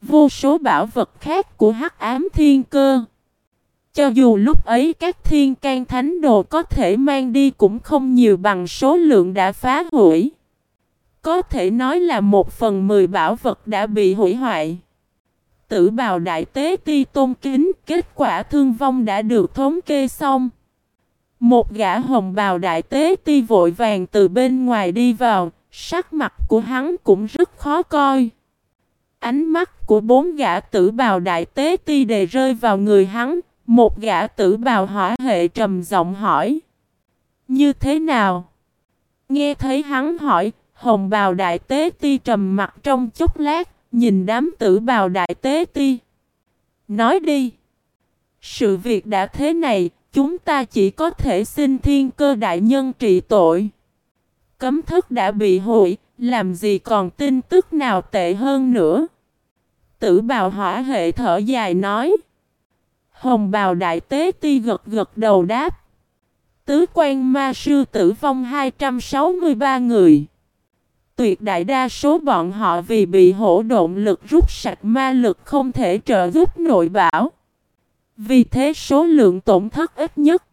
Vô số bảo vật khác của hắc ám thiên cơ. Cho dù lúc ấy các thiên can thánh đồ có thể mang đi cũng không nhiều bằng số lượng đã phá hủy. Có thể nói là một phần mười bảo vật đã bị hủy hoại. Tử bào đại tế ti tôn kính, kết quả thương vong đã được thống kê xong. Một gã hồng bào đại tế ti vội vàng từ bên ngoài đi vào, sắc mặt của hắn cũng rất khó coi. Ánh mắt của bốn gã tử bào đại tế ti đề rơi vào người hắn, một gã tử bào hỏa hệ trầm giọng hỏi. Như thế nào? Nghe thấy hắn hỏi, hồng bào đại tế ti trầm mặt trong chốc lát, nhìn đám tử bào đại tế ti. Nói đi. Sự việc đã thế này, chúng ta chỉ có thể xin thiên cơ đại nhân trị tội. Cấm thức đã bị hủy, làm gì còn tin tức nào tệ hơn nữa. Tử bào hỏa hệ thở dài nói. Hồng bào đại tế ti gật gật đầu đáp. Tứ quan ma sư tử vong 263 người. Tuyệt đại đa số bọn họ vì bị hổ độn lực rút sạch ma lực không thể trợ giúp nội bảo. Vì thế số lượng tổn thất ít nhất.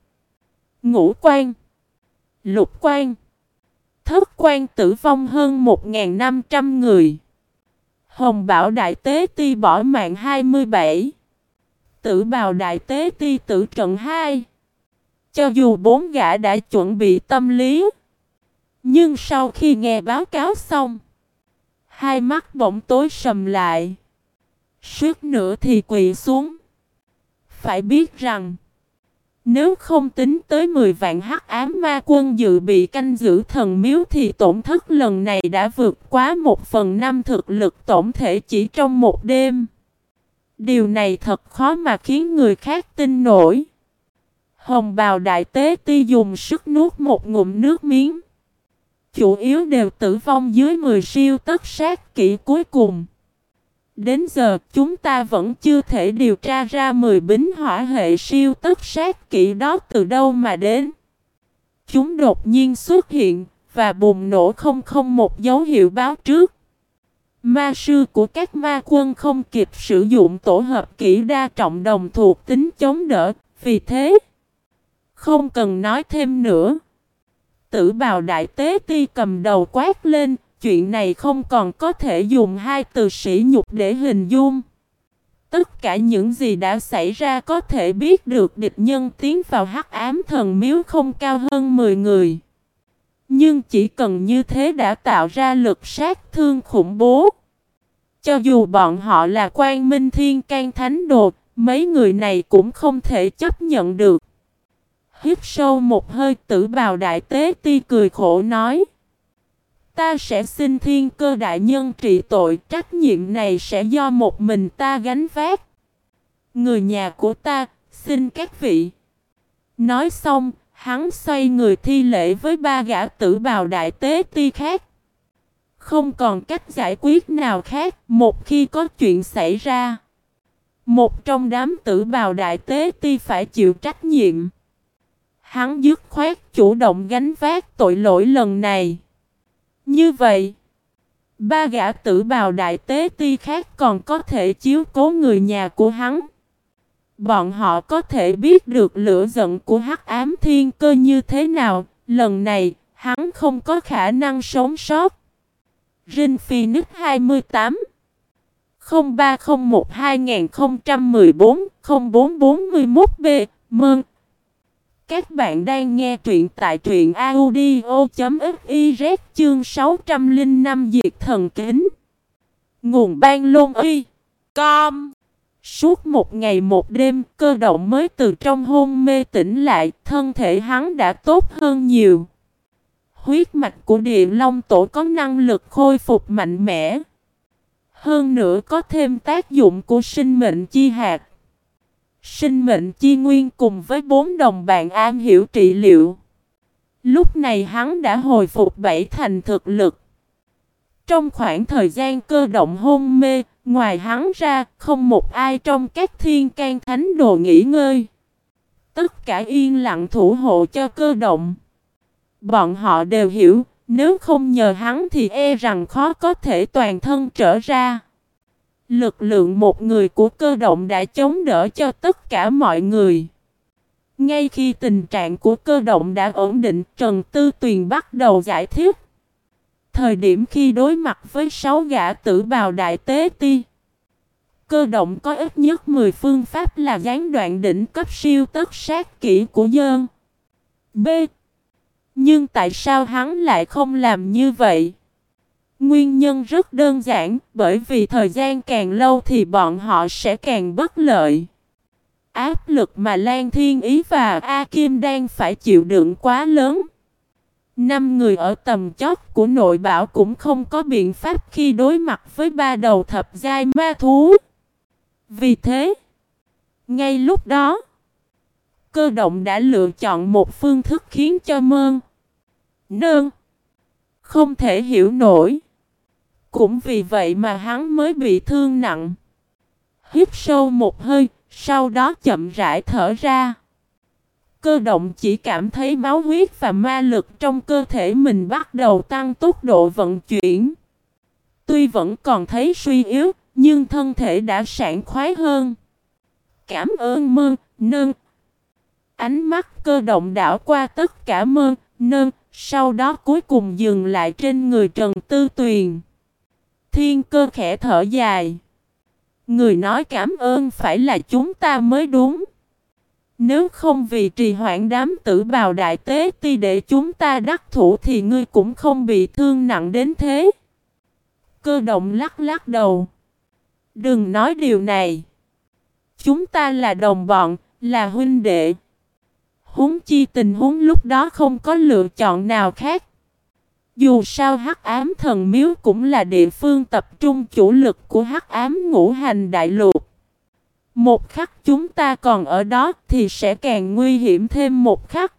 Ngũ quan. Lục quan. Thất quan tử vong hơn 1.500 người. Hồng Bảo Đại Tế Ti bỏ mạng 27. Tử bào Đại Tế Ti tử trận 2. Cho dù bốn gã đã chuẩn bị tâm lý. Nhưng sau khi nghe báo cáo xong. Hai mắt bỗng tối sầm lại. Suốt nữa thì quỳ xuống. Phải biết rằng. Nếu không tính tới 10 vạn hắc ám ma quân dự bị canh giữ thần miếu thì tổn thất lần này đã vượt quá một phần năm thực lực tổng thể chỉ trong một đêm. Điều này thật khó mà khiến người khác tin nổi. Hồng bào đại tế ti dùng sức nuốt một ngụm nước miếng. Chủ yếu đều tử vong dưới 10 siêu tất sát kỹ cuối cùng. Đến giờ chúng ta vẫn chưa thể điều tra ra 10 bính hỏa hệ siêu tất sát kỹ đó từ đâu mà đến. Chúng đột nhiên xuất hiện và bùng nổ không không một dấu hiệu báo trước. Ma sư của các ma quân không kịp sử dụng tổ hợp kỹ đa trọng đồng thuộc tính chống đỡ, vì thế không cần nói thêm nữa. Tử bào đại tế ti cầm đầu quát lên, chuyện này không còn có thể dùng hai từ sĩ nhục để hình dung. Tất cả những gì đã xảy ra có thể biết được địch nhân tiến vào hắc ám thần miếu không cao hơn 10 người. Nhưng chỉ cần như thế đã tạo ra lực sát thương khủng bố. Cho dù bọn họ là quan minh thiên can thánh đột, mấy người này cũng không thể chấp nhận được. Hít sâu một hơi tử bào đại tế ti cười khổ nói. Ta sẽ xin thiên cơ đại nhân trị tội trách nhiệm này sẽ do một mình ta gánh vác. Người nhà của ta, xin các vị. Nói xong, hắn xoay người thi lễ với ba gã tử bào đại tế ti khác. Không còn cách giải quyết nào khác một khi có chuyện xảy ra. Một trong đám tử bào đại tế ti phải chịu trách nhiệm. Hắn dứt khoát chủ động gánh vác tội lỗi lần này. Như vậy, ba gã tử bào đại tế ti khác còn có thể chiếu cố người nhà của hắn. Bọn họ có thể biết được lửa giận của hắc ám thiên cơ như thế nào, lần này hắn không có khả năng sống sót. Rin Phoenix 28 0301 2014 0441B Mơn các bạn đang nghe truyện tại truyện audio.fiz chương 605 Diệt Thần Kính. Nguồn ban lôn uy. Com. Suốt một ngày một đêm, cơ động mới từ trong hôn mê tỉnh lại, thân thể hắn đã tốt hơn nhiều. Huyết mạch của địa long tổ có năng lực khôi phục mạnh mẽ. Hơn nữa có thêm tác dụng của sinh mệnh chi hạt. Sinh mệnh chi nguyên cùng với bốn đồng bạn an hiểu trị liệu. Lúc này hắn đã hồi phục bảy thành thực lực. Trong khoảng thời gian cơ động hôn mê, ngoài hắn ra, không một ai trong các thiên can thánh đồ nghỉ ngơi. Tất cả yên lặng thủ hộ cho cơ động. Bọn họ đều hiểu, nếu không nhờ hắn thì e rằng khó có thể toàn thân trở ra. Lực lượng một người của cơ động đã chống đỡ cho tất cả mọi người. Ngay khi tình trạng của cơ động đã ổn định, Trần Tư Tuyền bắt đầu giải thích. Thời điểm khi đối mặt với sáu gã tử bào đại tế ti, cơ động có ít nhất 10 phương pháp là gián đoạn đỉnh cấp siêu tất sát kỹ của dơn. B. Nhưng tại sao hắn lại không làm như vậy? Nguyên nhân rất đơn giản, bởi vì thời gian càng lâu thì bọn họ sẽ càng bất lợi. Áp lực mà Lan Thiên Ý và A Kim đang phải chịu đựng quá lớn. Năm người ở tầm chót của nội bảo cũng không có biện pháp khi đối mặt với ba đầu thập giai ma thú. Vì thế, ngay lúc đó, cơ động đã lựa chọn một phương thức khiến cho mơn, nơn, không thể hiểu nổi. Cũng vì vậy mà hắn mới bị thương nặng. Hít sâu một hơi, sau đó chậm rãi thở ra. Cơ động chỉ cảm thấy máu huyết và ma lực trong cơ thể mình bắt đầu tăng tốc độ vận chuyển. Tuy vẫn còn thấy suy yếu, nhưng thân thể đã sảng khoái hơn. Cảm ơn mơn, nơn. Ánh mắt cơ động đảo qua tất cả mơn, nơn, sau đó cuối cùng dừng lại trên người Trần Tư Tuyền. Thiên cơ khẽ thở dài. Người nói cảm ơn phải là chúng ta mới đúng. Nếu không vì trì hoãn đám tử bào đại tế ti để chúng ta đắc thủ thì ngươi cũng không bị thương nặng đến thế. Cơ động lắc lắc đầu. Đừng nói điều này. Chúng ta là đồng bọn, là huynh đệ. Huống chi tình huống lúc đó không có lựa chọn nào khác. Dù sao hắc ám thần miếu cũng là địa phương tập trung chủ lực của hắc ám ngũ hành đại lục. Một khắc chúng ta còn ở đó thì sẽ càng nguy hiểm thêm một khắc.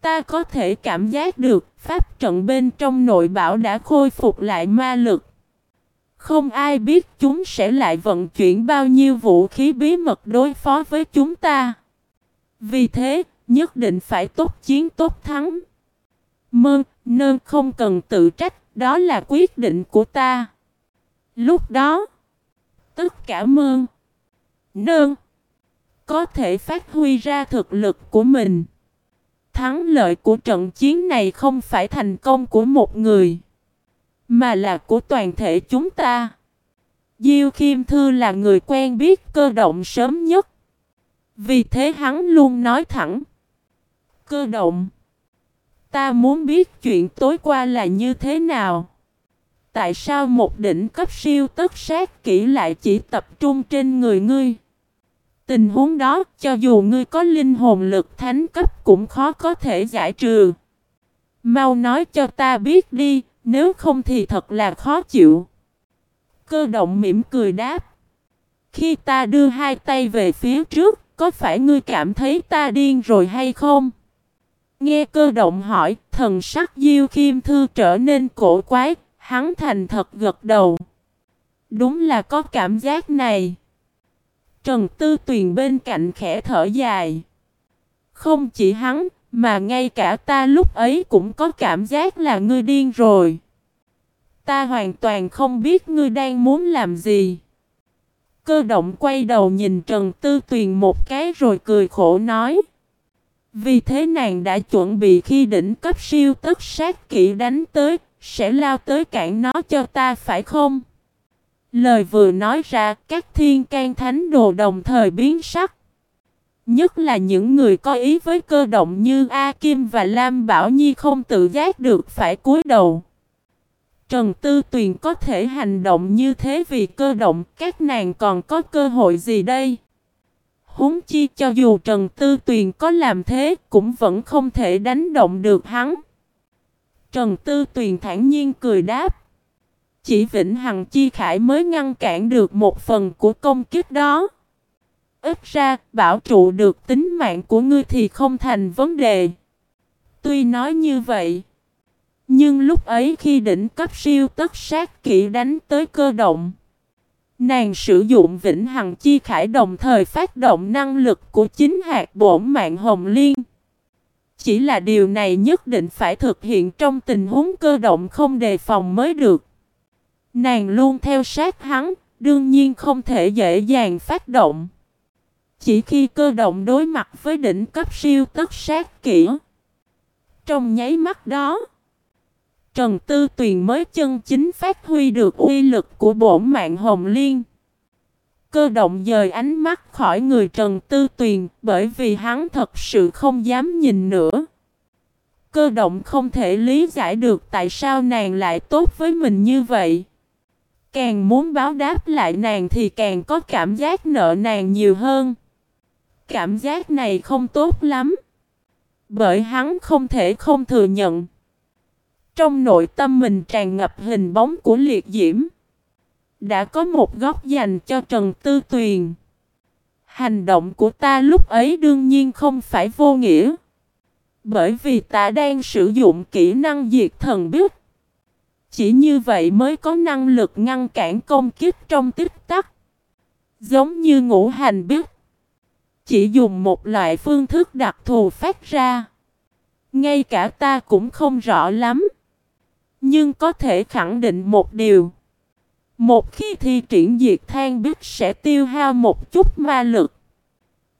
Ta có thể cảm giác được pháp trận bên trong nội bảo đã khôi phục lại ma lực. Không ai biết chúng sẽ lại vận chuyển bao nhiêu vũ khí bí mật đối phó với chúng ta. Vì thế, nhất định phải tốt chiến tốt thắng. Mơ, nơn không cần tự trách, đó là quyết định của ta. Lúc đó, tất cả mơ, nơn, có thể phát huy ra thực lực của mình. Thắng lợi của trận chiến này không phải thành công của một người, mà là của toàn thể chúng ta. Diêu Khiêm Thư là người quen biết cơ động sớm nhất. Vì thế hắn luôn nói thẳng. Cơ động. Ta muốn biết chuyện tối qua là như thế nào. Tại sao một đỉnh cấp siêu tất sát kỹ lại chỉ tập trung trên người ngươi? Tình huống đó, cho dù ngươi có linh hồn lực thánh cấp cũng khó có thể giải trừ. Mau nói cho ta biết đi, nếu không thì thật là khó chịu. Cơ động mỉm cười đáp. Khi ta đưa hai tay về phía trước, có phải ngươi cảm thấy ta điên rồi hay không? Nghe cơ động hỏi, thần sắc Diêu Kim Thư trở nên cổ quái, hắn thành thật gật đầu. Đúng là có cảm giác này. Trần Tư Tuyền bên cạnh khẽ thở dài. Không chỉ hắn, mà ngay cả ta lúc ấy cũng có cảm giác là ngươi điên rồi. Ta hoàn toàn không biết ngươi đang muốn làm gì. Cơ động quay đầu nhìn Trần Tư Tuyền một cái rồi cười khổ nói. Vì thế nàng đã chuẩn bị khi đỉnh cấp siêu tất sát kỹ đánh tới, sẽ lao tới cản nó cho ta phải không? Lời vừa nói ra, các thiên can thánh đồ đồng thời biến sắc. Nhất là những người có ý với cơ động như A Kim và Lam Bảo Nhi không tự giác được phải cúi đầu. Trần Tư Tuyền có thể hành động như thế vì cơ động, các nàng còn có cơ hội gì đây? Huống chi cho dù Trần Tư Tuyền có làm thế cũng vẫn không thể đánh động được hắn. Trần Tư Tuyền thản nhiên cười đáp. Chỉ Vĩnh Hằng Chi Khải mới ngăn cản được một phần của công kích đó. Ít ra, bảo trụ được tính mạng của ngươi thì không thành vấn đề. Tuy nói như vậy, nhưng lúc ấy khi đỉnh cấp siêu tất sát kỹ đánh tới cơ động, nàng sử dụng vĩnh hằng chi khải đồng thời phát động năng lực của chính hạt bổn mạng hồng liên. Chỉ là điều này nhất định phải thực hiện trong tình huống cơ động không đề phòng mới được. Nàng luôn theo sát hắn, đương nhiên không thể dễ dàng phát động. Chỉ khi cơ động đối mặt với đỉnh cấp siêu tất sát kỹ. Trong nháy mắt đó, Trần Tư Tuyền mới chân chính phát huy được uy lực của bổn mạng Hồng Liên. Cơ động dời ánh mắt khỏi người Trần Tư Tuyền bởi vì hắn thật sự không dám nhìn nữa. Cơ động không thể lý giải được tại sao nàng lại tốt với mình như vậy. Càng muốn báo đáp lại nàng thì càng có cảm giác nợ nàng nhiều hơn. Cảm giác này không tốt lắm. Bởi hắn không thể không thừa nhận. Trong nội tâm mình tràn ngập hình bóng của liệt diễm. Đã có một góc dành cho Trần Tư Tuyền. Hành động của ta lúc ấy đương nhiên không phải vô nghĩa. Bởi vì ta đang sử dụng kỹ năng diệt thần biết. Chỉ như vậy mới có năng lực ngăn cản công kích trong tích tắc. Giống như ngũ hành biết. Chỉ dùng một loại phương thức đặc thù phát ra. Ngay cả ta cũng không rõ lắm. Nhưng có thể khẳng định một điều. Một khi thi triển diệt than biết sẽ tiêu hao một chút ma lực.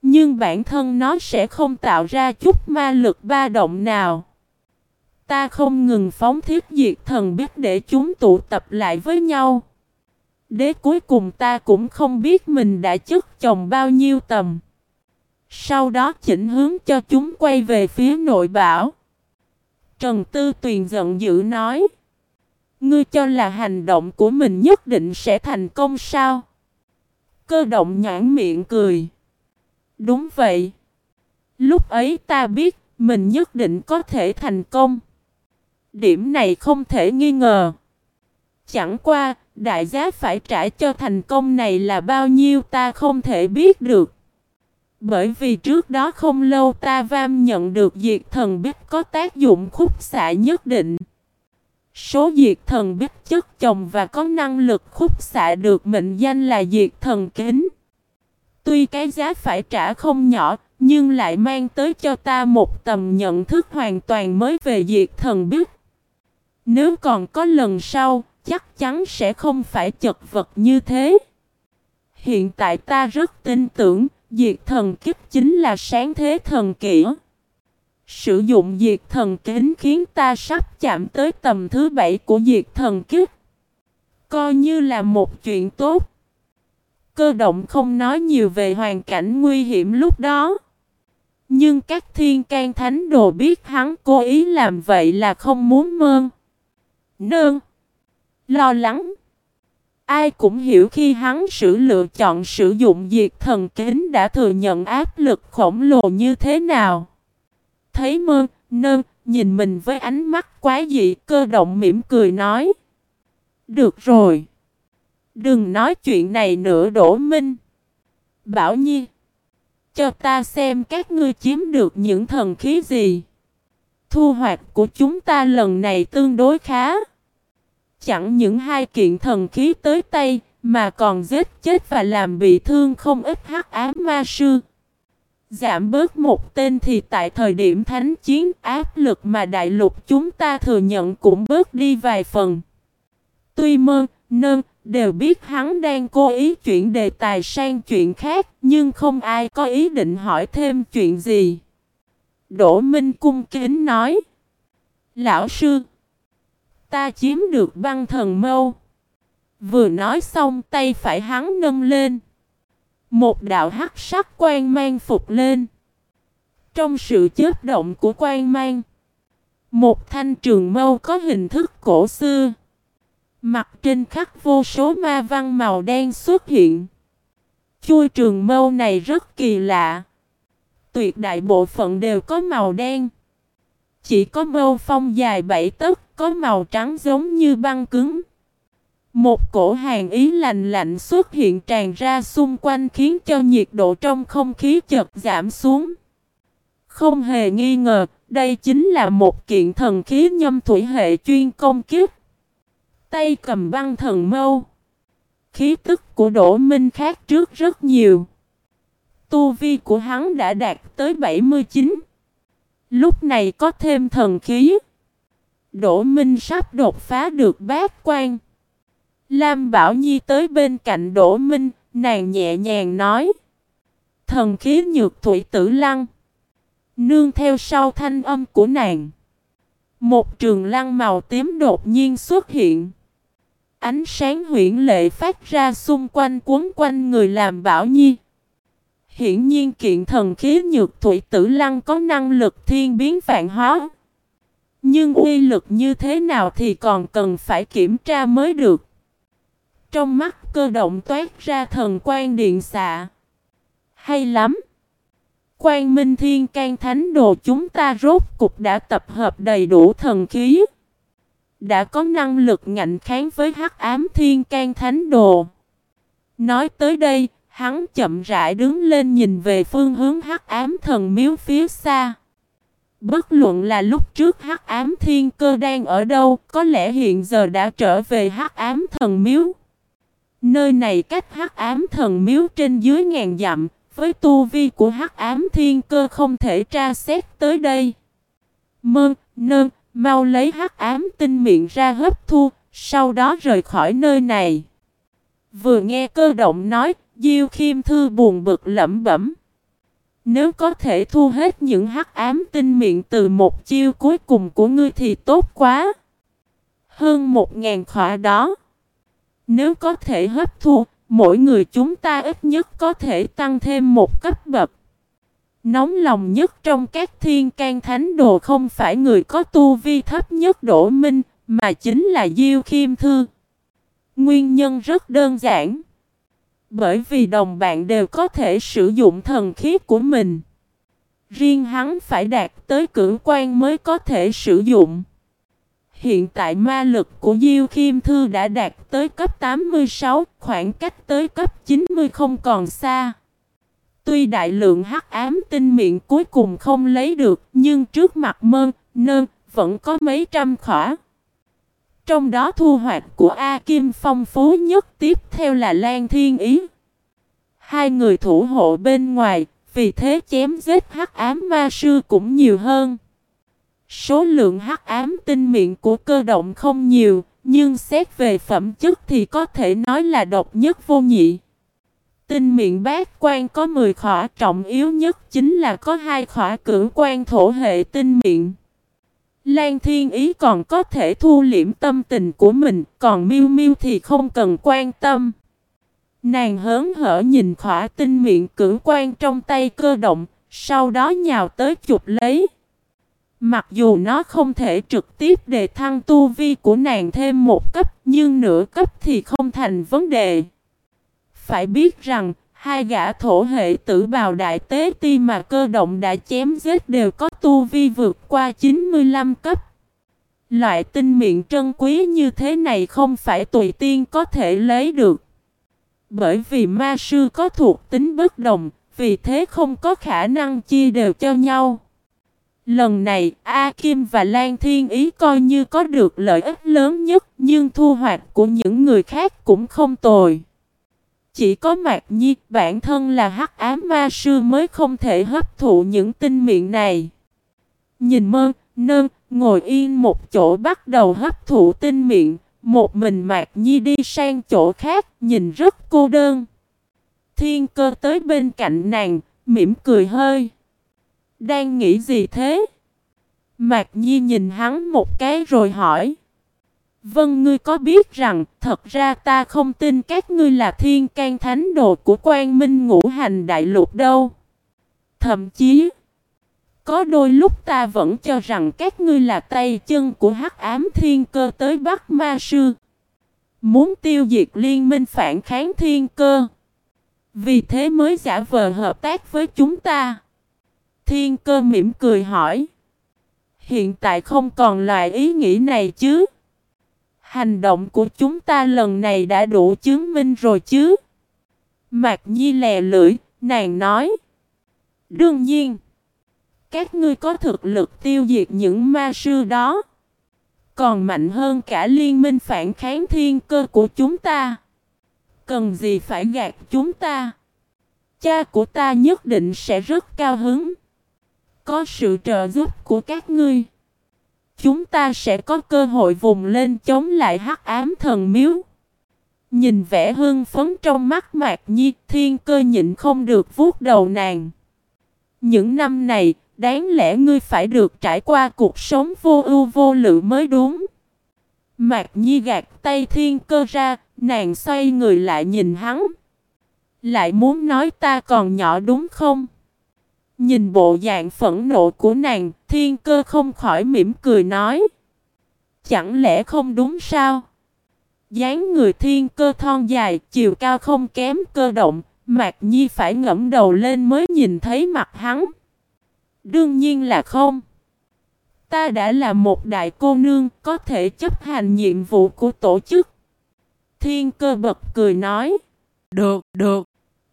Nhưng bản thân nó sẽ không tạo ra chút ma lực ba động nào. Ta không ngừng phóng thiết diệt thần biết để chúng tụ tập lại với nhau. Đế cuối cùng ta cũng không biết mình đã chất chồng bao nhiêu tầm. Sau đó chỉnh hướng cho chúng quay về phía nội bảo. Trần Tư Tuyền giận dữ nói. Ngươi cho là hành động của mình nhất định sẽ thành công sao? Cơ động nhãn miệng cười. Đúng vậy. Lúc ấy ta biết mình nhất định có thể thành công. Điểm này không thể nghi ngờ. Chẳng qua, đại giá phải trả cho thành công này là bao nhiêu ta không thể biết được. Bởi vì trước đó không lâu ta vam nhận được diệt thần biết có tác dụng khúc xạ nhất định. Số diệt thần biết chất chồng và có năng lực khúc xạ được mệnh danh là diệt thần kính. Tuy cái giá phải trả không nhỏ, nhưng lại mang tới cho ta một tầm nhận thức hoàn toàn mới về diệt thần biết. Nếu còn có lần sau, chắc chắn sẽ không phải chật vật như thế. Hiện tại ta rất tin tưởng, diệt thần kiếp chính là sáng thế thần kỹ. Sử dụng diệt thần kính khiến ta sắp chạm tới tầm thứ bảy của diệt thần kiếp. Coi như là một chuyện tốt. Cơ động không nói nhiều về hoàn cảnh nguy hiểm lúc đó. Nhưng các thiên can thánh đồ biết hắn cố ý làm vậy là không muốn mơn. Nơn. Lo lắng. Ai cũng hiểu khi hắn sử lựa chọn sử dụng diệt thần kính đã thừa nhận áp lực khổng lồ như thế nào. Thấy mơ, nơ, nhìn mình với ánh mắt quá dị, cơ động mỉm cười nói. Được rồi. Đừng nói chuyện này nữa đổ minh. Bảo Nhi. Cho ta xem các ngươi chiếm được những thần khí gì. Thu hoạch của chúng ta lần này tương đối khá. Chẳng những hai kiện thần khí tới tay, mà còn giết chết và làm bị thương không ít hắc ám ma sư. Giảm bớt một tên thì tại thời điểm thánh chiến áp lực mà đại lục chúng ta thừa nhận cũng bớt đi vài phần. Tuy mơ, nơn, đều biết hắn đang cố ý chuyển đề tài sang chuyện khác, nhưng không ai có ý định hỏi thêm chuyện gì. Đỗ Minh cung kính nói. Lão sư, ta chiếm được băng thần mâu. Vừa nói xong tay phải hắn nâng lên. Một đạo hắc sắc quan mang phục lên. Trong sự chớp động của quan mang, một thanh trường mâu có hình thức cổ xưa. Mặt trên khắc vô số ma văn màu đen xuất hiện. Chui trường mâu này rất kỳ lạ. Tuyệt đại bộ phận đều có màu đen. Chỉ có mâu phong dài bảy tấc có màu trắng giống như băng cứng. Một cổ hàng ý lạnh lạnh xuất hiện tràn ra xung quanh khiến cho nhiệt độ trong không khí chợt giảm xuống. Không hề nghi ngờ, đây chính là một kiện thần khí nhâm thủy hệ chuyên công kiếp. Tay cầm băng thần mâu. Khí tức của Đỗ Minh khác trước rất nhiều. Tu vi của hắn đã đạt tới 79. Lúc này có thêm thần khí. Đỗ Minh sắp đột phá được bát quan. Lam Bảo Nhi tới bên cạnh Đỗ Minh, nàng nhẹ nhàng nói. Thần khí nhược thủy tử lăng. Nương theo sau thanh âm của nàng. Một trường lăng màu tím đột nhiên xuất hiện. Ánh sáng huyễn lệ phát ra xung quanh cuốn quanh người làm Bảo Nhi. Hiển nhiên kiện thần khí nhược thủy tử lăng có năng lực thiên biến vạn hóa. Nhưng uy lực như thế nào thì còn cần phải kiểm tra mới được. Trong mắt cơ động toát ra thần quan điện xạ. Hay lắm! Quan Minh Thiên can Thánh Đồ chúng ta rốt cục đã tập hợp đầy đủ thần khí. Đã có năng lực ngạnh kháng với hắc ám Thiên can Thánh Đồ. Nói tới đây, hắn chậm rãi đứng lên nhìn về phương hướng hắc ám thần miếu phía xa. Bất luận là lúc trước hắc ám thiên cơ đang ở đâu, có lẽ hiện giờ đã trở về hắc ám thần miếu. Nơi này cách hắc ám thần miếu trên dưới ngàn dặm, với tu vi của hắc ám thiên cơ không thể tra xét tới đây. Mơ, nơ, mau lấy hắc ám tinh miệng ra hấp thu, sau đó rời khỏi nơi này. Vừa nghe cơ động nói, Diêu Khiêm Thư buồn bực lẩm bẩm. Nếu có thể thu hết những hắc ám tinh miệng từ một chiêu cuối cùng của ngươi thì tốt quá. Hơn một ngàn khỏa đó. Nếu có thể hấp thu, mỗi người chúng ta ít nhất có thể tăng thêm một cấp bậc. Nóng lòng nhất trong các thiên can thánh đồ không phải người có tu vi thấp nhất đổ minh, mà chính là Diêu Khiêm Thư. Nguyên nhân rất đơn giản. Bởi vì đồng bạn đều có thể sử dụng thần khí của mình. Riêng hắn phải đạt tới cử quan mới có thể sử dụng. Hiện tại ma lực của Diêu Khiêm Thư đã đạt tới cấp 86, khoảng cách tới cấp 90 không còn xa. Tuy đại lượng hắc ám tinh miệng cuối cùng không lấy được, nhưng trước mặt mơn, nơn, vẫn có mấy trăm khỏa. Trong đó thu hoạch của A Kim phong phú nhất tiếp theo là Lan Thiên Ý. Hai người thủ hộ bên ngoài, vì thế chém giết hắc ám ma sư cũng nhiều hơn. Số lượng hắc ám tinh miệng của cơ động không nhiều, nhưng xét về phẩm chất thì có thể nói là độc nhất vô nhị. Tinh miệng bát quan có 10 khỏa trọng yếu nhất chính là có hai khỏa cử quan thổ hệ tinh miệng. Lan Thiên Ý còn có thể thu liễm tâm tình của mình, còn Miêu Miêu thì không cần quan tâm. Nàng hớn hở nhìn khỏa tinh miệng cử quan trong tay cơ động, sau đó nhào tới chụp lấy. Mặc dù nó không thể trực tiếp đề thăng tu vi của nàng thêm một cấp, nhưng nửa cấp thì không thành vấn đề. Phải biết rằng, hai gã thổ hệ tử bào đại tế ti mà cơ động đã chém giết đều có tu vi vượt qua 95 cấp. Loại tinh miệng trân quý như thế này không phải tùy tiên có thể lấy được. Bởi vì ma sư có thuộc tính bất đồng, vì thế không có khả năng chia đều cho nhau. Lần này, A Kim và Lan Thiên Ý coi như có được lợi ích lớn nhất, nhưng thu hoạch của những người khác cũng không tồi. Chỉ có Mạc Nhi, bản thân là hắc ám ma sư mới không thể hấp thụ những tinh miệng này. Nhìn mơ, nơn, ngồi yên một chỗ bắt đầu hấp thụ tinh miệng, một mình Mạc Nhi đi sang chỗ khác, nhìn rất cô đơn. Thiên cơ tới bên cạnh nàng, mỉm cười hơi. Đang nghĩ gì thế? Mạc Nhi nhìn hắn một cái rồi hỏi. Vâng ngươi có biết rằng thật ra ta không tin các ngươi là thiên can thánh đồ của quan minh ngũ hành đại lục đâu. Thậm chí, có đôi lúc ta vẫn cho rằng các ngươi là tay chân của hắc ám thiên cơ tới Bắc Ma Sư. Muốn tiêu diệt liên minh phản kháng thiên cơ. Vì thế mới giả vờ hợp tác với chúng ta. Thiên cơ mỉm cười hỏi. Hiện tại không còn loại ý nghĩ này chứ. Hành động của chúng ta lần này đã đủ chứng minh rồi chứ. Mạc Nhi lè lưỡi, nàng nói. Đương nhiên, các ngươi có thực lực tiêu diệt những ma sư đó. Còn mạnh hơn cả liên minh phản kháng thiên cơ của chúng ta. Cần gì phải gạt chúng ta? Cha của ta nhất định sẽ rất cao hứng. Có sự trợ giúp của các ngươi. Chúng ta sẽ có cơ hội vùng lên chống lại hắc ám thần miếu. Nhìn vẻ hưng phấn trong mắt Mạc Nhi, thiên cơ nhịn không được vuốt đầu nàng. Những năm này, đáng lẽ ngươi phải được trải qua cuộc sống vô ưu vô lự mới đúng. Mạc Nhi gạt tay thiên cơ ra, nàng xoay người lại nhìn hắn. Lại muốn nói ta còn nhỏ đúng không? Nhìn bộ dạng phẫn nộ của nàng, thiên cơ không khỏi mỉm cười nói. Chẳng lẽ không đúng sao? dáng người thiên cơ thon dài, chiều cao không kém cơ động, Mạc Nhi phải ngẫm đầu lên mới nhìn thấy mặt hắn. Đương nhiên là không. Ta đã là một đại cô nương, có thể chấp hành nhiệm vụ của tổ chức. Thiên cơ bật cười nói. Được, được.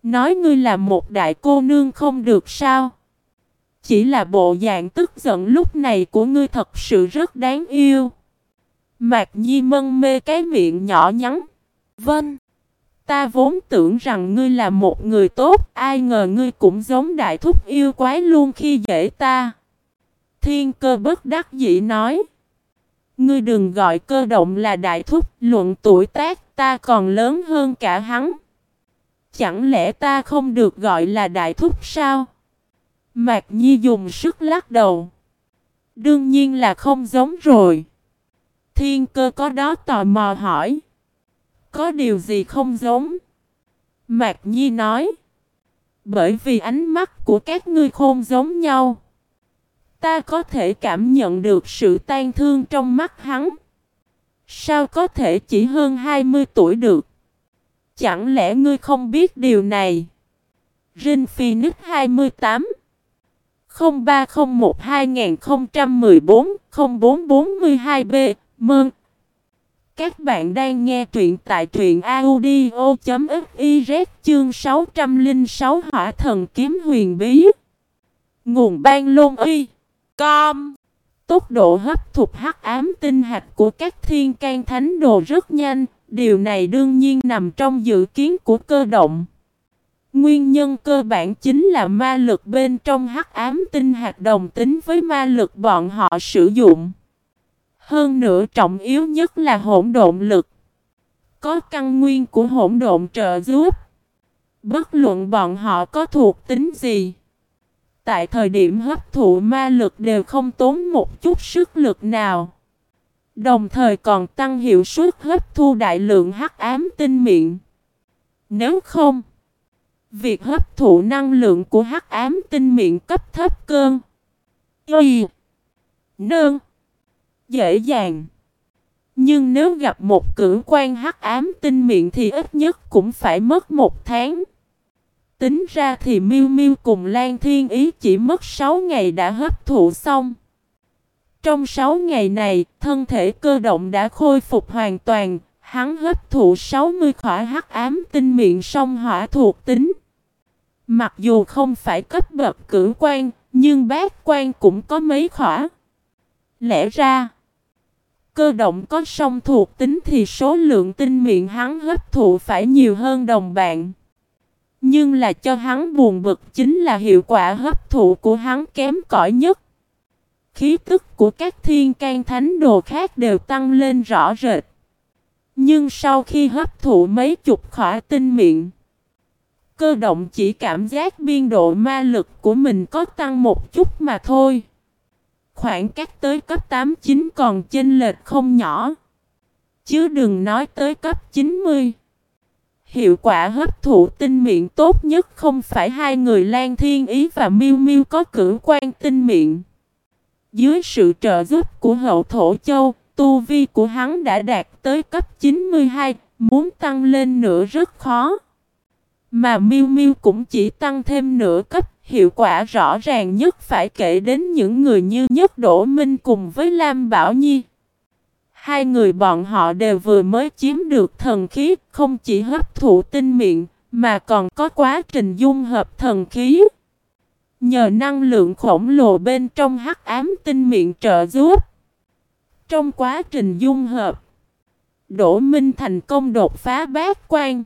Nói ngươi là một đại cô nương không được sao? Chỉ là bộ dạng tức giận lúc này của ngươi thật sự rất đáng yêu. Mạc Nhi mân mê cái miệng nhỏ nhắn. Vâng. Ta vốn tưởng rằng ngươi là một người tốt, ai ngờ ngươi cũng giống đại thúc yêu quái luôn khi dễ ta. Thiên cơ bất đắc dĩ nói. Ngươi đừng gọi cơ động là đại thúc, luận tuổi tác ta còn lớn hơn cả hắn. Chẳng lẽ ta không được gọi là đại thúc sao? Mạc Nhi dùng sức lắc đầu. Đương nhiên là không giống rồi. Thiên cơ có đó tò mò hỏi. Có điều gì không giống? Mạc Nhi nói. Bởi vì ánh mắt của các ngươi không giống nhau. Ta có thể cảm nhận được sự tan thương trong mắt hắn. Sao có thể chỉ hơn 20 tuổi được? Chẳng lẽ ngươi không biết điều này? Rin Phoenix 28 0301 2014 0442B Mơn. Các bạn đang nghe truyện tại truyện audio.fiz chương 606 Hỏa thần kiếm huyền bí. Nguồn ban lôn y Com. Tốc độ hấp thụ hắc ám tinh hạch của các thiên can thánh đồ rất nhanh. Điều này đương nhiên nằm trong dự kiến của cơ động. Nguyên nhân cơ bản chính là ma lực bên trong hắc ám tinh hạt đồng tính với ma lực bọn họ sử dụng. Hơn nữa trọng yếu nhất là hỗn độn lực. Có căn nguyên của hỗn độn trợ giúp. Bất luận bọn họ có thuộc tính gì. Tại thời điểm hấp thụ ma lực đều không tốn một chút sức lực nào. Đồng thời còn tăng hiệu suất hấp thu đại lượng hắc ám tinh miệng. Nếu không, việc hấp thụ năng lượng của hắc ám tinh miệng cấp thấp cơn. Y. Nương. Dễ dàng. Nhưng nếu gặp một cử quan hắc ám tinh miệng thì ít nhất cũng phải mất một tháng. Tính ra thì miu miu cùng Lan Thiên Ý chỉ mất 6 ngày đã hấp thụ xong. Trong 6 ngày này, thân thể cơ động đã khôi phục hoàn toàn, hắn hấp thụ 60 khỏa hắc ám tinh miệng song hỏa thuộc tính. Mặc dù không phải cấp bậc cử quan, nhưng bát quan cũng có mấy khỏa. Lẽ ra, cơ động có song thuộc tính thì số lượng tinh miệng hắn hấp thụ phải nhiều hơn đồng bạn. Nhưng là cho hắn buồn bực chính là hiệu quả hấp thụ của hắn kém cỏi nhất. Khí tức của các thiên can thánh đồ khác đều tăng lên rõ rệt. Nhưng sau khi hấp thụ mấy chục khỏa tinh miệng, cơ động chỉ cảm giác biên độ ma lực của mình có tăng một chút mà thôi. Khoảng cách tới cấp 8-9 còn chênh lệch không nhỏ. Chứ đừng nói tới cấp 90. Hiệu quả hấp thụ tinh miệng tốt nhất không phải hai người Lan Thiên Ý và Miêu Miêu có cử quan tinh miệng. Dưới sự trợ giúp của hậu thổ châu, tu vi của hắn đã đạt tới cấp 92, muốn tăng lên nữa rất khó. Mà Miu Miu cũng chỉ tăng thêm nửa cấp, hiệu quả rõ ràng nhất phải kể đến những người như Nhất Đỗ Minh cùng với Lam Bảo Nhi. Hai người bọn họ đều vừa mới chiếm được thần khí, không chỉ hấp thụ tinh miệng, mà còn có quá trình dung hợp thần khí. Nhờ năng lượng khổng lồ bên trong hắc ám tinh miệng trợ giúp. Trong quá trình dung hợp, Đỗ Minh thành công đột phá bát quan.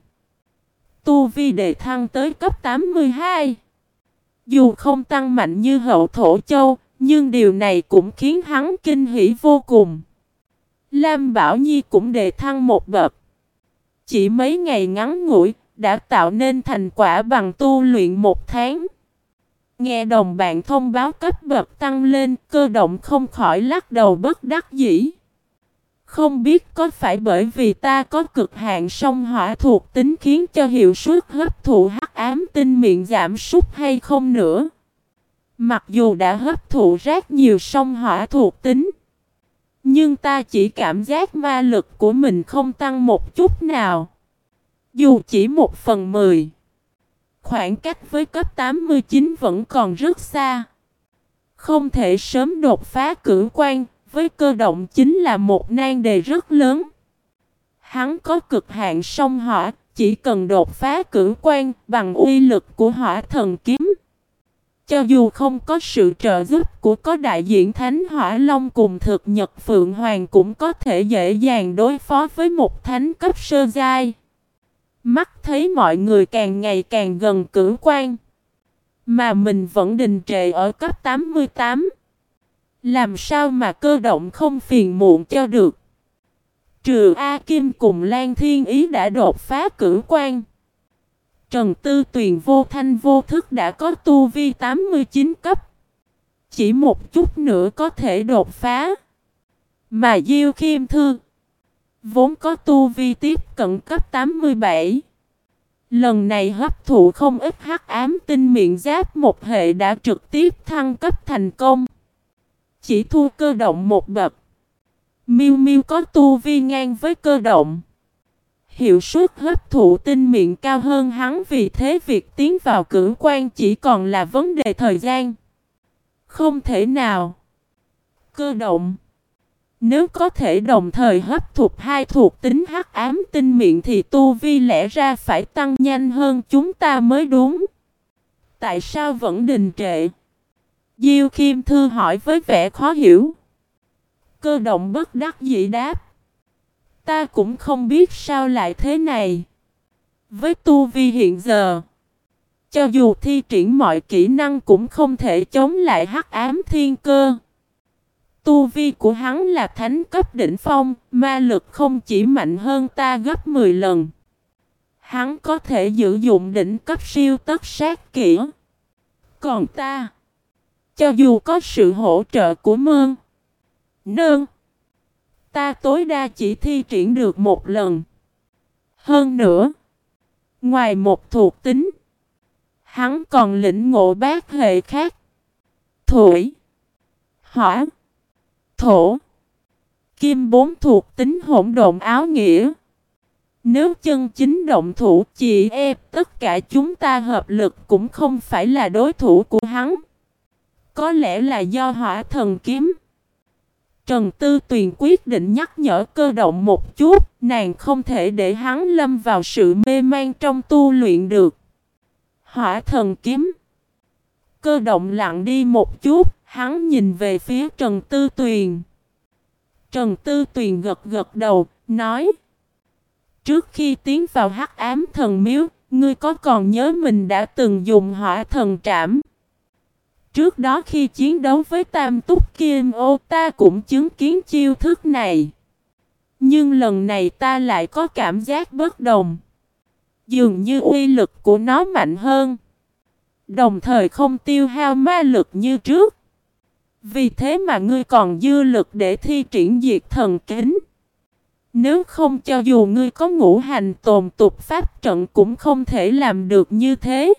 Tu vi đề thăng tới cấp 82. Dù không tăng mạnh như hậu thổ châu, nhưng điều này cũng khiến hắn kinh hỉ vô cùng. Lam Bảo Nhi cũng đề thăng một bậc. Chỉ mấy ngày ngắn ngủi, đã tạo nên thành quả bằng tu luyện một tháng. Nghe đồng bạn thông báo cấp bậc tăng lên, cơ động không khỏi lắc đầu bất đắc dĩ. Không biết có phải bởi vì ta có cực hạn sông hỏa thuộc tính khiến cho hiệu suất hấp thụ hắc ám tinh miệng giảm sút hay không nữa. Mặc dù đã hấp thụ rất nhiều sông hỏa thuộc tính. Nhưng ta chỉ cảm giác ma lực của mình không tăng một chút nào. Dù chỉ một phần mười. Khoảng cách với cấp 89 vẫn còn rất xa. Không thể sớm đột phá cử quan, với cơ động chính là một nan đề rất lớn. Hắn có cực hạn sông hỏa, chỉ cần đột phá cử quan bằng uy lực của hỏa thần kiếm. Cho dù không có sự trợ giúp của có đại diện Thánh Hỏa Long cùng thực Nhật Phượng Hoàng cũng có thể dễ dàng đối phó với một thánh cấp sơ giai. Mắt thấy mọi người càng ngày càng gần cử quan. Mà mình vẫn đình trệ ở cấp 88. Làm sao mà cơ động không phiền muộn cho được. Trừ A Kim cùng Lan Thiên Ý đã đột phá cử quan. Trần Tư Tuyền vô thanh vô thức đã có tu vi 89 cấp. Chỉ một chút nữa có thể đột phá. Mà Diêu Khiêm Thư vốn có tu vi tiếp cận cấp 87. Lần này hấp thụ không ít hắc ám tinh miệng giáp một hệ đã trực tiếp thăng cấp thành công. Chỉ thua cơ động một bậc. Miu Miu có tu vi ngang với cơ động. Hiệu suất hấp thụ tinh miệng cao hơn hắn vì thế việc tiến vào cử quan chỉ còn là vấn đề thời gian. Không thể nào. Cơ động. Nếu có thể đồng thời hấp thụ hai thuộc tính hắc ám tinh miệng thì tu vi lẽ ra phải tăng nhanh hơn chúng ta mới đúng. Tại sao vẫn đình trệ? Diêu Kim Thư hỏi với vẻ khó hiểu. Cơ động bất đắc dĩ đáp. Ta cũng không biết sao lại thế này. Với tu vi hiện giờ, cho dù thi triển mọi kỹ năng cũng không thể chống lại hắc ám thiên cơ. Tu vi của hắn là thánh cấp đỉnh phong, ma lực không chỉ mạnh hơn ta gấp 10 lần. Hắn có thể sử dụng đỉnh cấp siêu tất sát kỹ. Còn ta, cho dù có sự hỗ trợ của mương, nương, ta tối đa chỉ thi triển được một lần. Hơn nữa, ngoài một thuộc tính, hắn còn lĩnh ngộ bát hệ khác. Thủy, hỏa, thổ, kim bốn thuộc tính hỗn độn áo nghĩa. Nếu chân chính động thủ chị em tất cả chúng ta hợp lực cũng không phải là đối thủ của hắn. Có lẽ là do hỏa thần kiếm. Trần Tư Tuyền quyết định nhắc nhở cơ động một chút, nàng không thể để hắn lâm vào sự mê man trong tu luyện được. Hỏa thần kiếm. Cơ động lặng đi một chút, hắn nhìn về phía Trần Tư Tuyền. Trần Tư Tuyền gật gật đầu, nói. Trước khi tiến vào hắc ám thần miếu, ngươi có còn nhớ mình đã từng dùng hỏa thần trảm? Trước đó khi chiến đấu với Tam Túc Kim Ô ta cũng chứng kiến chiêu thức này. Nhưng lần này ta lại có cảm giác bất đồng. Dường như uy lực của nó mạnh hơn. Đồng thời không tiêu hao ma lực như trước. Vì thế mà ngươi còn dư lực để thi triển diệt thần kính. Nếu không cho dù ngươi có ngũ hành tồn tục, pháp trận cũng không thể làm được như thế.